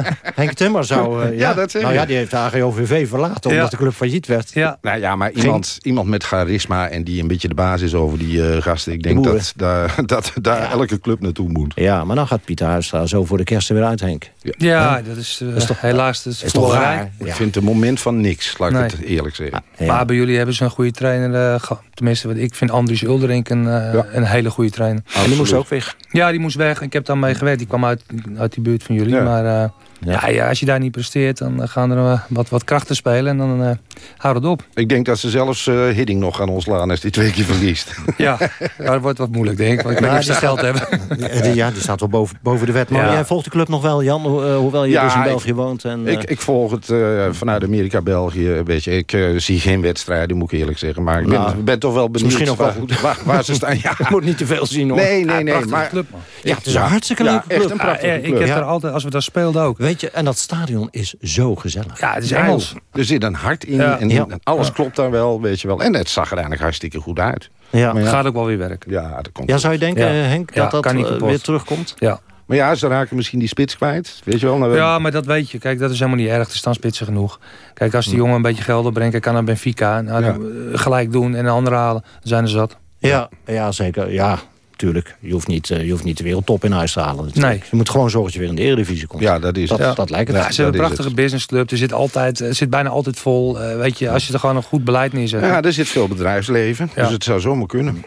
Henk Timmer zou... eh, ja, Ja, dat zeg Nou je. ja, die heeft de AGOVV verlaten, Ja. omdat de club failliet werd. Ja. Nou ja, maar Ging- iemand, iemand met charisma en die een beetje de basis is over die eh, gasten. Ik denk dat daar, dat daar elke club naartoe moet. Ja, maar dan gaat Pieter Huistra zo voor de kerst er weer uit, Henk. Ja, dat is, eh, is toch- helaas dat is, is toch raar? Ik vind het een moment van niks, laat ik Nee. het eerlijk zeggen. Maar bij jullie hebben ze een goede trainer uh. Tenminste, wat ik vind Andries Ulderink een, uh, een hele goede trainer. En die moest ook weg? Ja, die moest weg. Ik heb daar mee gewerkt. Die kwam uit, uit die buurt van jullie. Ja. Maar ja. Ja, als je daar niet presteert, dan gaan er uh, wat, wat krachten spelen. En dan uh, houdt het op. Ik denk dat ze zelfs uh, Hidding nog gaan ontslaan als die twee keer verliest. Ja, dat wordt wat moeilijk, denk ik. Want ik weet niet ze geld hebben. Ja, die, ja, die staat wel boven, boven de wet. Maar Ja. jij volgt de club nog wel, Jan, ho- eh, hoewel je Ja, dus in ik- België woont. En, eh, Ik, ik volg het eh, vanuit Amerika, België. Weet je, ik eh, zie geen wedstrijden, moet ik eerlijk zeggen. Maar ik ben, Nou, ben toch wel benieuwd misschien ook wel waar, goed. Waar, waar ze staan. Ja. Je moet niet te veel zien, hoor. Nee, nee, nee. Maar, club, man. Ja, het is een hartstikke leuke ja, echt club. een prachtige Ja, ik club. heb Ja. er altijd, als we daar speelden ook. Weet je, en dat stadion is zo gezellig. Ja, het is Engels. Er zit een hart in Ja. en, en alles Ja. klopt daar wel, weet je wel. En het zag er eigenlijk hartstikke goed uit. Ja. Maar ja, Gaat ook wel weer werken. ja, dat komt Ja, zou je denken, Ja. Henk, Ja, dat dat eh, weer terugkomt? Ja. Maar ja, ze raken misschien die spits kwijt. Weet je wel. Nou, ja, maar dat weet je. Kijk, dat is helemaal niet erg. Er staan spitsen genoeg. Kijk, als die jongen een beetje geld opbrengt... kan naar Benfica. Nou, eh, gelijk doen en een ander halen. Dan zijn er zat. Ja, ja zeker. Ja, tuurlijk. Je hoeft niet, eh, je hoeft niet de wereldtop in huis te halen. natuurlijk. Nee. Je moet gewoon zorgen dat je weer in de Eredivisie komt. Ja, dat is dat, het. dat lijkt het. Ja, Ja, ze hebben een prachtige businessclub. Er zit, altijd, er zit bijna altijd vol. Eh, weet je, als je er gewoon een goed beleid neerzet. Ja, er zit veel bedrijfsleven. Ja. Dus het zou zomaar kunnen.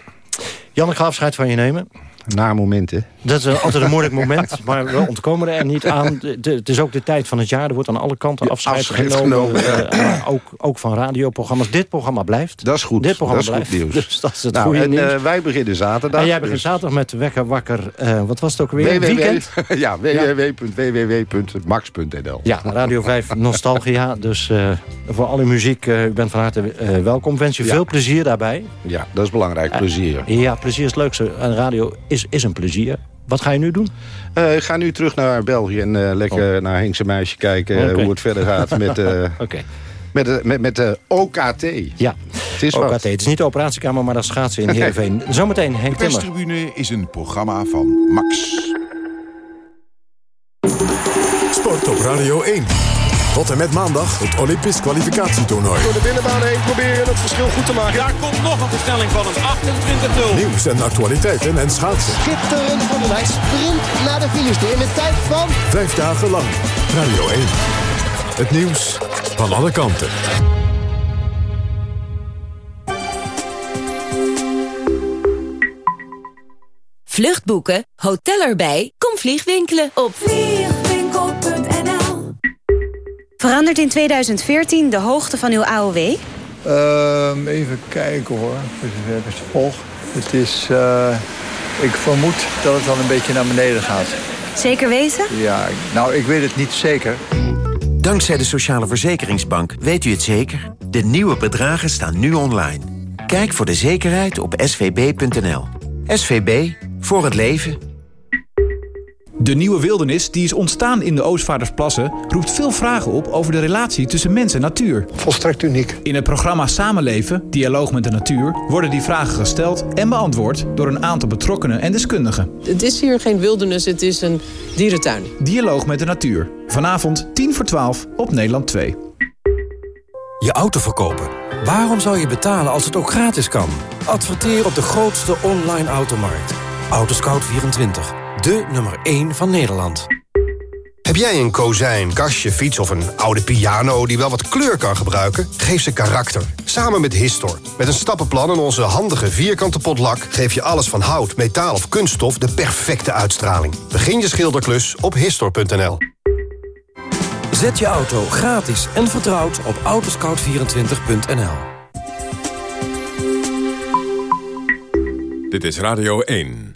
Jan, ik ga afscheid van je nemen. Na momenten. Dat is altijd een moeilijk moment, maar we ontkomen er niet aan. Het is ook de tijd van het jaar. Er wordt aan alle kanten afscheid, afscheid genomen. genomen. eh, eh, ook, ook van radioprogramma's. Dit programma blijft. Dat is goed. Dit programma dat is goed blijft. nieuws. Dus dat is het nou, goede en nieuws. eh, wij beginnen zaterdag. en jij begint dus zaterdag met Wekker Wakker. wat was het ook weer? Weekend? www, ja, www.www.max.nl Ja, Radio 5 Nostalgia. Dus voor alle muziek, eh, u bent van harte welkom. Wens je Ja. veel plezier daarbij. Ja, dat is belangrijk. Plezier. Ja, plezier is het leukste. En radio is, is een plezier. Wat ga je nu doen? Eh, ik ga nu terug naar België en eh, lekker naar Henkse Meisje kijken... eh, hoe het verder gaat met, eh, Oké. met, de- met, met de OKT. Ja, Het is OKT. wat. Het is niet de operatiekamer, maar dat schaatsen in Heerenveen. Zometeen Henk De Timmer. perstribune is een programma van Max. Sport op Radio 1. Tot en met maandag het Olympisch kwalificatietoernooi. Door de binnenbaan heen proberen het verschil goed te maken. Daar komt nog een versnelling van hem. 28-0. Nieuws en actualiteiten en schaatsen. Schitterend voor de lijst. Sprint naar de finish in de tijd van... Vijf dagen lang. Radio 1. Het nieuws van alle kanten. Vluchtboeken, hotel erbij, kom vliegwinkelen op vliegwinkel.nl Verandert in 2014 de hoogte van uw AOW? Ehm, even kijken hoor, het volg. Het is, eh, ik vermoed dat het dan een beetje naar beneden gaat. Zeker weten? Ja, nou, ik weet het niet zeker. Dankzij de Sociale Verzekeringsbank weet u het zeker. De nieuwe bedragen staan nu online. Kijk voor de zekerheid op svb.nl. SVB, voor het leven. De nieuwe wildernis, die is ontstaan in de Oostvaardersplassen... roept veel vragen op over de relatie tussen mens en natuur. Volstrekt uniek. In het programma Samenleven, Dialoog met de Natuur... worden die vragen gesteld en beantwoord door een aantal betrokkenen en deskundigen. Het is hier geen wildernis, het is een dierentuin. Dialoog met de Natuur. Vanavond 10 voor 12 op Nederland 2. Je auto verkopen. Waarom zou je betalen als het ook gratis kan? Adverteer op de grootste online automarkt. Autoscout24. De nummer 1 van Nederland. Heb jij een kozijn, kastje, fiets of een oude piano die wel wat kleur kan gebruiken? Geef ze karakter. Samen met Histor. Met een stappenplan en onze handige vierkante potlak... geef je alles van hout, metaal of kunststof de perfecte uitstraling. Begin je schilderklus op Histor.nl. Zet je auto gratis en vertrouwd op autoscout24.nl. Dit is Radio 1.